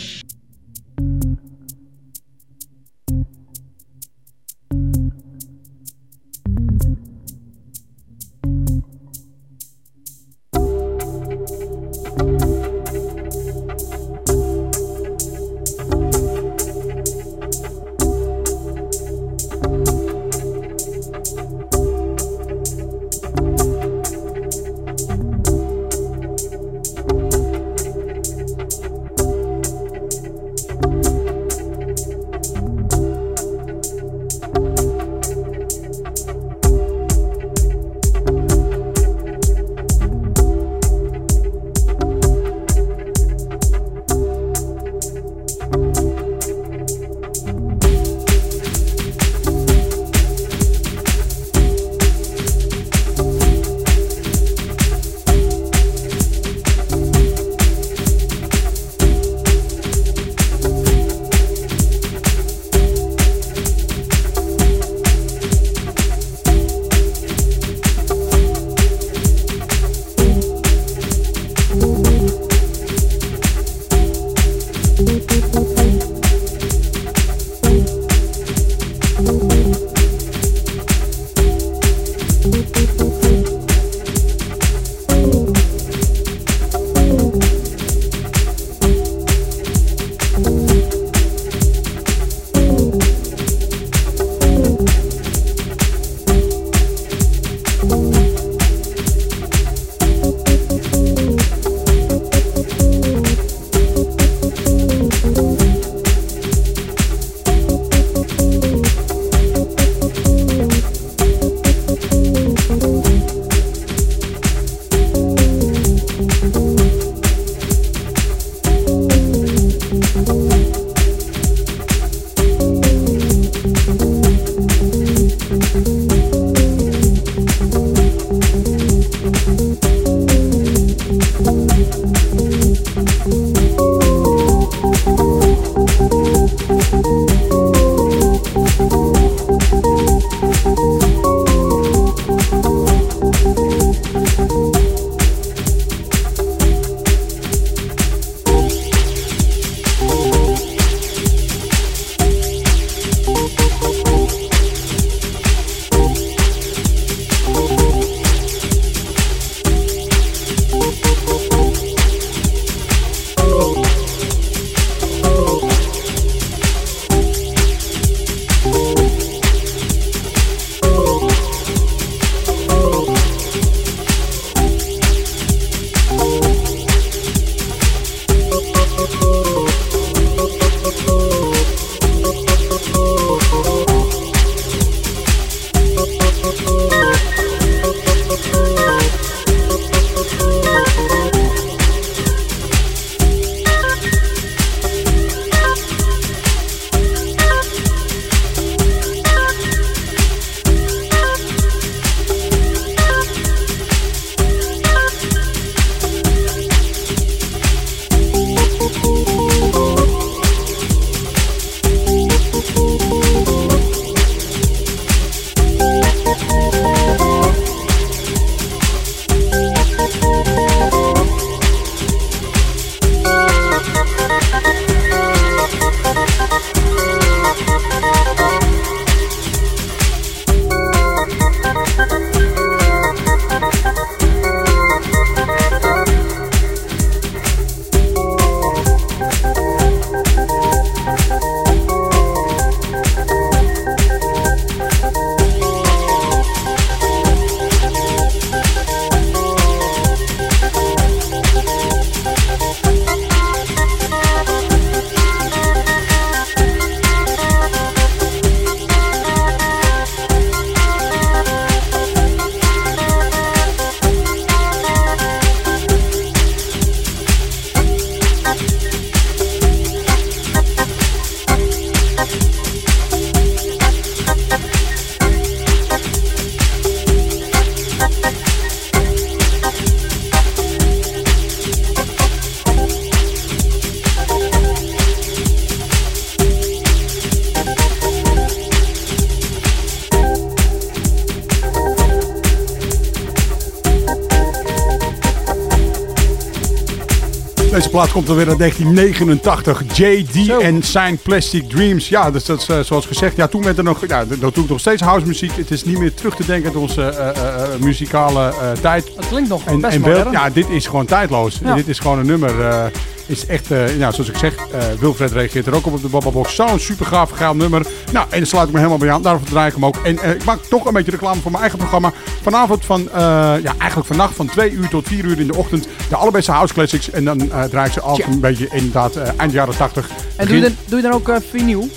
Plaat komt alweer uit 1989. JD en Sign Plastic Dreams. Ja, dus dat is eh, zoals gezegd. Ja, toen werd er nog. Ja, dat doe ik nog steeds house muziek. Het is niet meer terug te denken aan onze eh, eh, muzikale tijd. Het klinkt nog En, best en beeld, ja, dit is gewoon tijdloos. Ja. Dit is gewoon een nummer. is echt, ja, zoals ik zeg, Wilfred reageert er ook op op de Bababox. Zo'n super gaaf, gaaf nummer. Nou, en daar sluit ik me helemaal bij aan. Daarvoor draai ik hem ook. En ik maak toch een beetje reclame voor mijn eigen programma. Vanavond van, eh, ja, eigenlijk vannacht van 2 uur tot 4 uur in de ochtend. De allerbeste house classics. En dan eh, draai ik ze altijd Tja. een beetje inderdaad eh, eind jaren 80. En doe je, dan, doe je dan ook eh vinyl?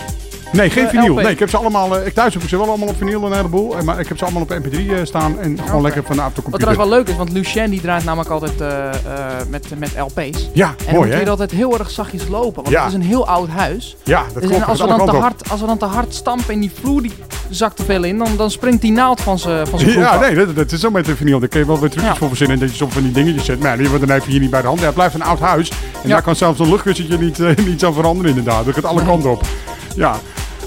Nee, geen vinyl. Nee, ik heb ze allemaal. ik thuis heb ik ze wel allemaal op vinyl een heleboel. Maar ik heb ze allemaal op MP3 eh, staan en gewoon lekker vanaf de Wat computer. trouwens wel leuk is, want Lucien die draait namelijk altijd met, met LP's. Ja, en mooi, dan moet hè? je altijd heel erg zachtjes lopen, want Ja. het is een heel oud huis. Ja, dat Dus klopt. en als, we dan te op. hard, als we dan te hard stampen en die vloer die zakt te veel in, dan, dan springt die naald van zijn van Ja, af. nee, dat, dat is zo met de vinyl. Daar kun je wel weer trucjes voor verzinnen. Dat je zo van die dingetjes zet. Maar ja, die wordt dan even hier niet bij de hand. Ja, het blijft een oud huis. En daar kan zelfs een luchtkussentje niet, eh, niet aan veranderen inderdaad. Dat gaat alle kanten op. Ja.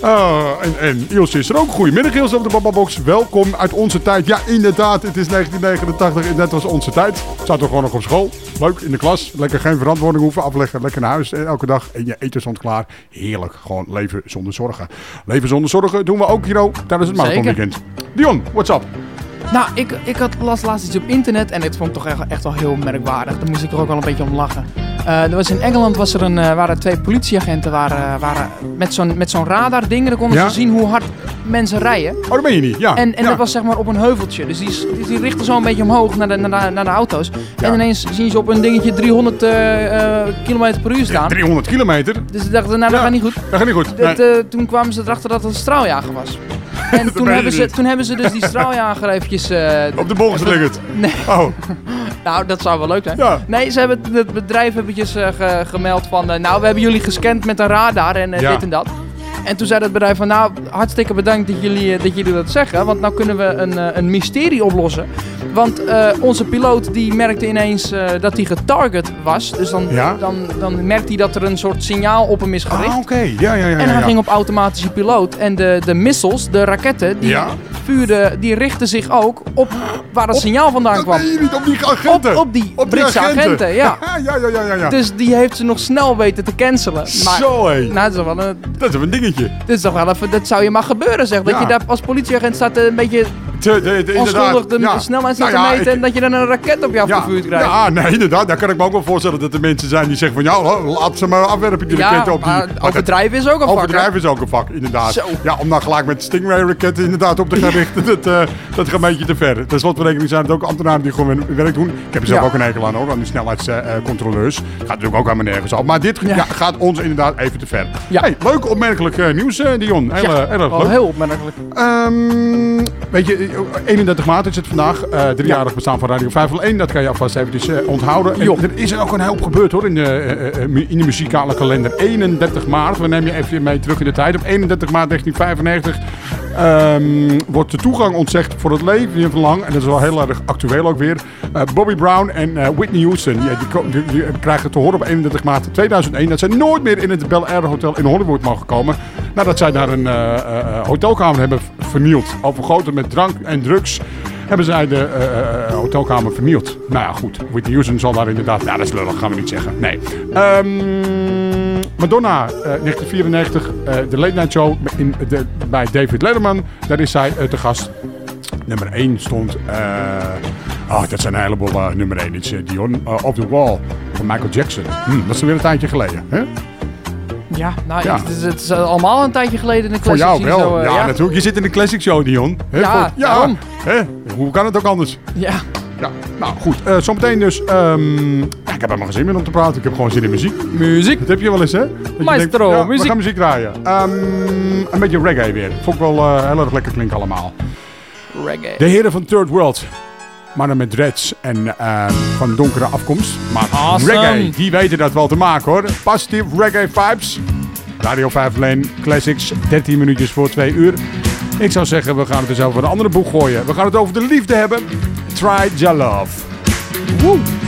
Oh, en, en Ilse is er ook. Goedemiddag Ilse op de Bababox. Welkom uit onze tijd. Ja, inderdaad. Het is 1989 en dat was onze tijd. Zaten we gewoon nog op school. Leuk, in de klas. Lekker geen verantwoording hoeven afleggen. Lekker naar huis eh, elke dag. En je eten stond klaar. Heerlijk. Gewoon leven zonder zorgen. Leven zonder zorgen doen we ook hier ook tijdens het marathonweekend. Dion, what's up? Nou, ik, ik had las laatst iets op internet en dit vond ik toch echt, echt wel heel merkwaardig. Daar moest ik er ook wel een beetje om lachen. Eh, er was in Engeland was er een, eh, waren twee politieagenten waren, waren met zo'n met zo'n radar ding. Dan konden Ja? ze zien hoe hard mensen rijden. Oh, dat ben je niet. Ja. En, en ja. dat was zeg maar op een heuveltje. Dus die, die, die richten zo een beetje omhoog naar de, naar de, naar de auto's. En ineens zien ze op een dingetje 300 eh, eh, kilometer per uur staan. 300 kilometer. Dus ze dachten, nou dat gaat niet goed. Dat gaat niet goed. Nee. eh, toen kwamen ze erachter dat het een straaljager was. En toen hebben, ze, niet. toen hebben ze dus die straaljager eventjes... eh, Op de bol geslingerd. Nee. Oh. Nou, dat zou wel leuk zijn. Nee, ze hebben het- het bedrijf eventjes eh, ge- gemeld van... eh, nou, we hebben jullie gescand met een radar en eh, dit en dat. En toen zei het bedrijf van... Nou, hartstikke bedankt dat jullie, eh, dat, jullie dat zeggen. Want nou kunnen we een, eh, een mysterie oplossen. Want eh, onze piloot die merkte ineens dat hij getarget was. Dus dan, Ja. dan, dan merkt hij dat er een soort signaal op hem is gericht. Ah, oké. Ja, ja, ja. ja, En hij ja. ging op automatische piloot. En de, de missiles, de raketten, die Ja. vuurden, die richten zich ook op waar het signaal vandaan kwam. Nee, niet op die agenten. Op, op die Op Britse agenten, ja. ja, ja, ja, ja, ja. Dus die heeft ze nog snel weten te cancelen. Maar, Zo, hé. Nou, dat is wel een, Dat is een dingetje. Dit is toch wel even, dat zou je maar gebeuren, zeg. Dat Ja. je daar als politieagent staat eh, een beetje Te, de, de, inderdaad. onschuldig de ja. snelheid staat Nou ja, te meten ik- en dat je dan een raket op je ja, afgevuurd krijgt. ja, nee, inderdaad. Daar kan ik me ook wel voorstellen dat er mensen zijn die zeggen van... Ja, laat ze maar afwerpen, die Ja, raketten op die... maar overdrijven is ook een vak, Overdrijven hè? is ook een vak, inderdaad. Zo. Ja, om dan gelijk met Stingray-raketten inderdaad op te gaan richten, dat, eh, dat gaat een beetje te ver. Ten slotverrekening zijn het ook ambtenaren die gewoon hun werk doen. Ik heb er zelf ook een hekel aan, hoor, aan die snelheidscontroleurs. Gaat natuurlijk ook helemaal nergens op. Maar dit ja. gaat ons inderdaad even te ver. Hey, leuk opmerkelijk eh, nieuws, eh, Dion. Heel, erg leuk. heel opmerkelijk. Ehm, weet je, 31 maart is het vandaag. eh driejarig bestaan van Radio 501. Dat kan je alvast eventjes eh, onthouden. En er is er ook een hoop gebeurd hoor in de, eh, eh, in de muzikale kalender. 31 maart, we nemen je even mee terug in de tijd. Op 31 maart 1995 ehm, wordt de toegang ontzegd voor het leven lang. En dat is wel heel erg actueel ook weer. Eh, Bobby Brown en eh, Whitney Houston. Ja, die, die krijgen te horen op 31 maart 2001 dat zij nooit meer in het Bel Air Hotel in Hollywood mogen komen. Nadat zij daar een eh, eh, eh, hotelkamer hebben vernield. Overgoten met drank en drugs hebben zij de eh, eh, hotelkamer vernield. Nou ja, goed. Whitney Houston zal daar inderdaad... Nou, dat is lullig, gaan we niet zeggen. Nee. Ehm, Madonna, eh, 1994, eh, de Late Night Show in de, bij David Letterman. Daar is zij eh, te gast. Nummer 1 stond... eh oh, dat zijn een heleboel eh, nummer 1 iets. eh, Dion, eh, Off the Wall van Michael Jackson. Hm, dat is weer een tijdje geleden. Hè? Ja, nou, Ja. Het, is, het is allemaal een tijdje geleden in de Voor classic jou wel. Zo, eh, ja, natuurlijk. Je zit in de Classic Show, Dion. Hè, Ja, voor- daarom. Hè? Hoe kan het ook anders? Ja. Ja, nou goed. eh zometeen dus. ehm, ja, ik heb helemaal geen zin meer om te praten. Ik heb gewoon zin in muziek. Muziek. Dat heb je wel eens, hè? Dat Maestro, ja, muziek. We gaan muziek draaien. Ehm, een beetje reggae weer. Vond ik wel eh, heel erg lekker klinken allemaal. Reggae. De heren van Third World. Mannen met dreads en ehm, van donkere afkomst. Maar Awesome. reggae, die weten dat wel te maken hoor. Positieve reggae vibes. Radio 5 Lane Classics, 13 minuutjes voor 2 uur. Ik zou zeggen, we gaan het dus over een andere boek gooien. We gaan het over de liefde hebben. Try Your Love. Woe!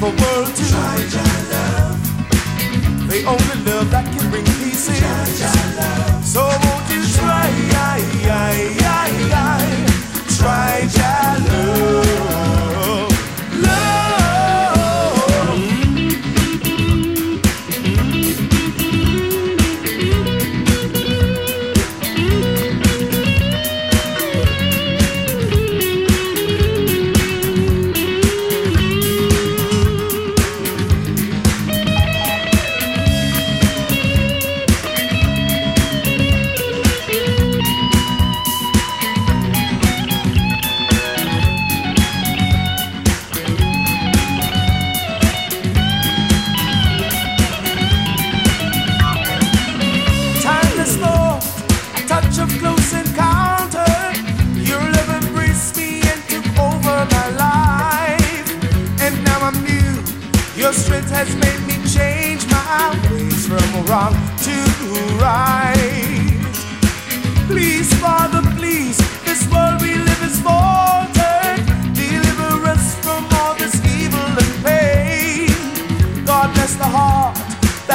The world to try your love. The only love that can bring peace in. So won't you try, try your love,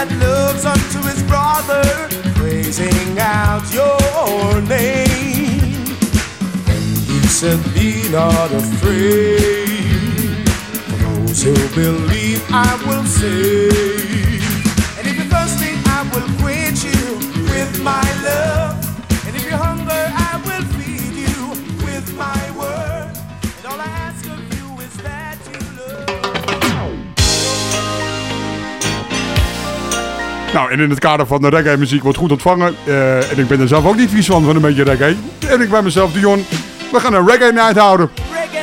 that loves unto his brother, praising out your name. He said, Be not afraid. For those who believe, I will save. And if you're thirsty, I will quench you with my love. Nou, en in het kader van de reggae-muziek wordt goed ontvangen. eh, en ik ben er zelf ook niet vies van, van een beetje reggae. En ik bij mezelf, Dion, we gaan een reggae-night houden.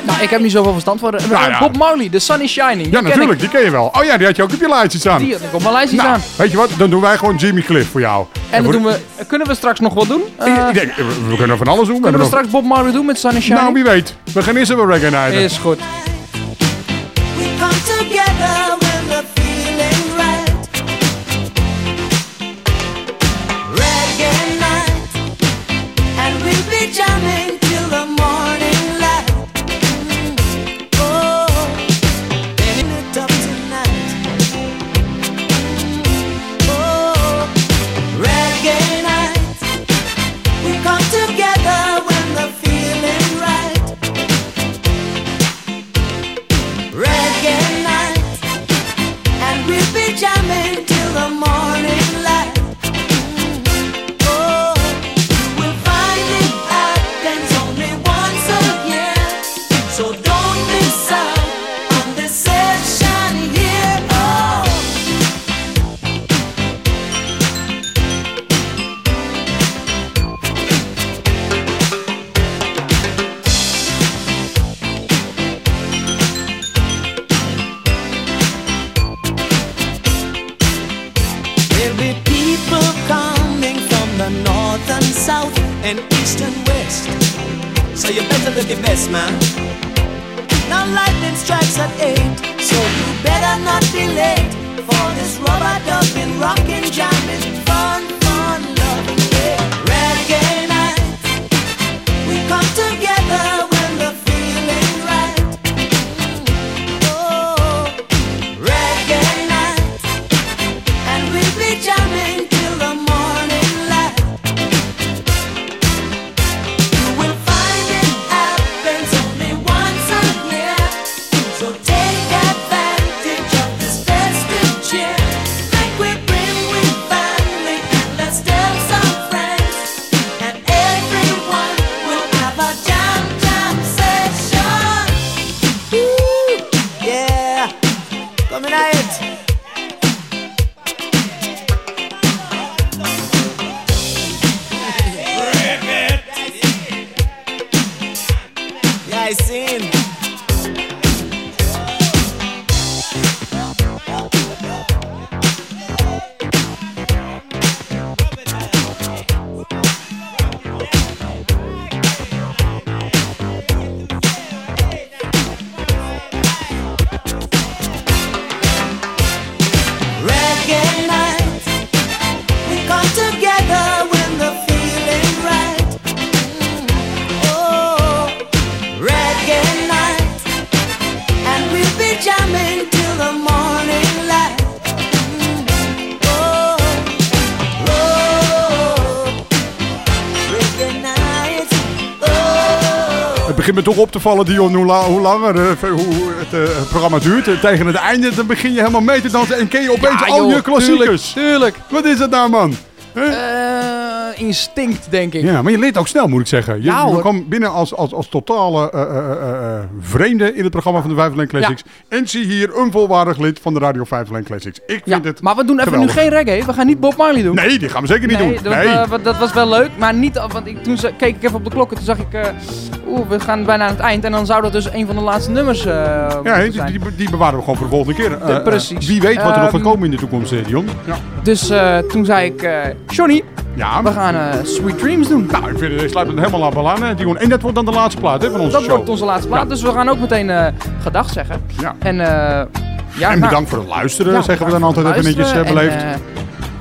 Nou, ik heb niet zoveel verstand van. Nou ja. Bob Marley, The Sun is Shining. Die Ja, ken natuurlijk, ik. die ken je wel. Oh ja, die had je ook op je lijstje staan. Die had ik op mijn lijstje nou, staan. Weet je wat, dan doen wij gewoon Jimmy Cliff voor jou. En dan voor doen we, kunnen we straks nog wat doen? de- Eh, ik denk, we, kunnen van alles doen. kunnen we straks Bob Marley doen met Sun is Shining? Nou, wie weet. We gaan eerst even reggae night. Is goed. We op te vallen, Dion, hoe, la- hoe langer eh, hoe het eh, programma duurt. Eh, Tegen het einde dan begin je helemaal mee te dansen en ken je opeens Ja, al joh, je klassiekers. Tuurlijk, Wat is dat nou, man? Huh? Instinct, denk ik. Ja, maar je leert ook snel, moet ik zeggen. Je, Ja, je kwam binnen als, als, als totale vreemde in het programma van de 5 Classics. En zie hier een volwaardig lid van de Radio 5 Classics. Ik vind het Maar we doen even geweldig. nu geen reggae. We gaan niet Bob Marley doen. Nee, die gaan we zeker niet Nee, doen. Dat, Nee. dat was wel leuk, maar niet. Want ik, toen keek ik even op de klok en toen zag ik. Oeh, we gaan bijna aan het eind. En dan zou dat dus een van de laatste nummers eh Ja, moeten die, zijn. die, die bewaren we gewoon voor de volgende keer. Eh, eh, precies. wie weet wat er nog Ehm, gaat komen in de toekomst, Dion. Ja. Dus toen zei ik, Johnny, ja. we gaan Sweet Dreams doen. Nou, ik, vind, ik sluit het helemaal aan hè, Dion. En dat wordt dan de laatste plaat hè, van onze Dat show. wordt onze laatste plaat, dus we gaan ook meteen gedag zeggen. Ja. En, ja, en nou, bedankt voor het luisteren, ja, zeggen we dan altijd even netjes beleefd. En,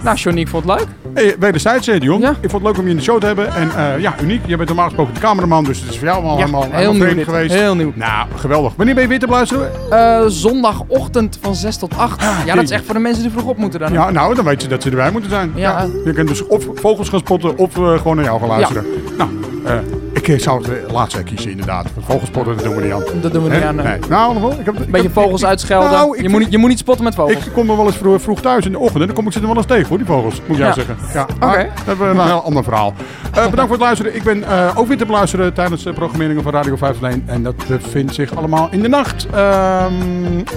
nou, Johnny, ik vond het leuk. Hey, wederzijds, hè, Dion. Ik vond het leuk om je in de show te hebben. En eh, ja, uniek. Jij bent normaal gesproken de cameraman, dus het is voor jou allemaal Ja, helemaal, heel nieuw dit. geweest. Heel nieuw. Nou, geweldig. Wanneer ben je weer te beluisteren? Eh, zondagochtend van 6 tot 8. ja, dat is echt voor de mensen die vroeg op moeten dan. Ja, nou, dan weet je dat ze erbij moeten zijn. Ja. Je kunt dus of vogels gaan spotten of eh, gewoon naar jou gaan luisteren. Nou, eh, ik eh, zou het eh, laatste kiezen inderdaad. Vogels spotten, dat doen we niet aan. Dat doen we niet aan, nee. Nee. Nou, nog wel. Ik heb, ik Een beetje heb- vogels ik- uitschelden. Nou, je, moet niet, je moet niet spotten met vogels. Ik kom er wel eens vroeg, vroeg thuis in de ochtend en dan kom ik ze er wel eens tegen hoor, die vogels. Moet ik jou zeggen. Ja, Oké. dat hebben we een heel ander verhaal. Eh, bedankt voor het luisteren. Ik ben eh, ook weer te beluisteren tijdens de programmeringen van Radio 5 Lijn. En dat bevindt zich allemaal in de nacht. Ehm,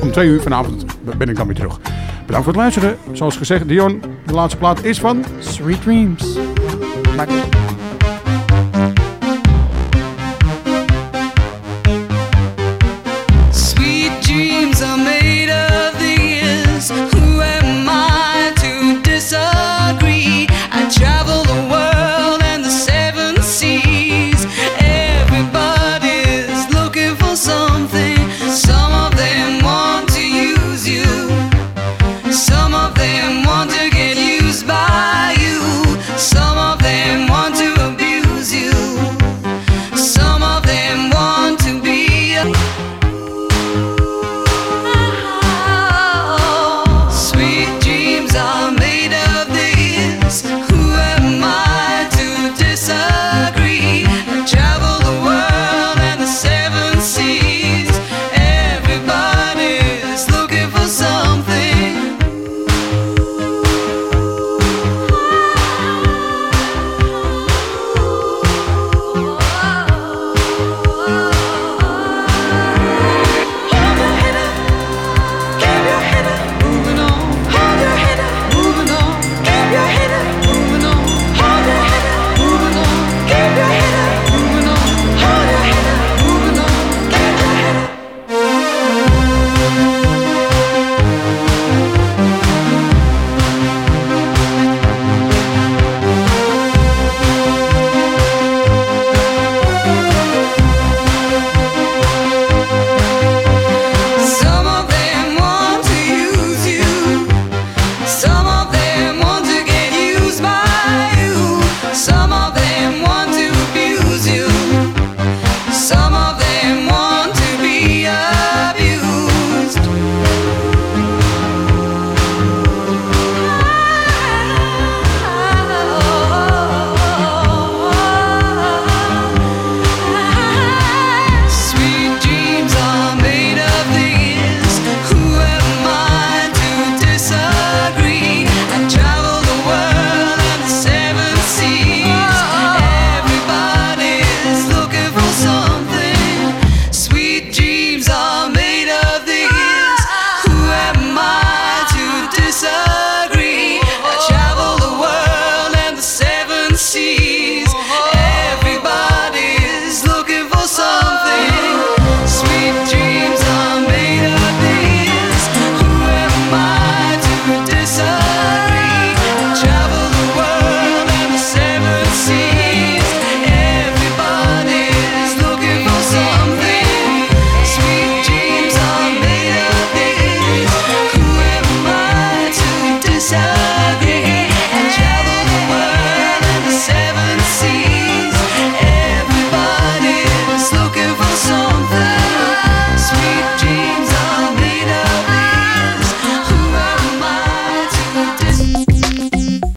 om twee uur vanavond ben ik dan weer terug. Bedankt voor het luisteren. Zoals gezegd, Dion, de laatste plaat is van... Sweet Dreams.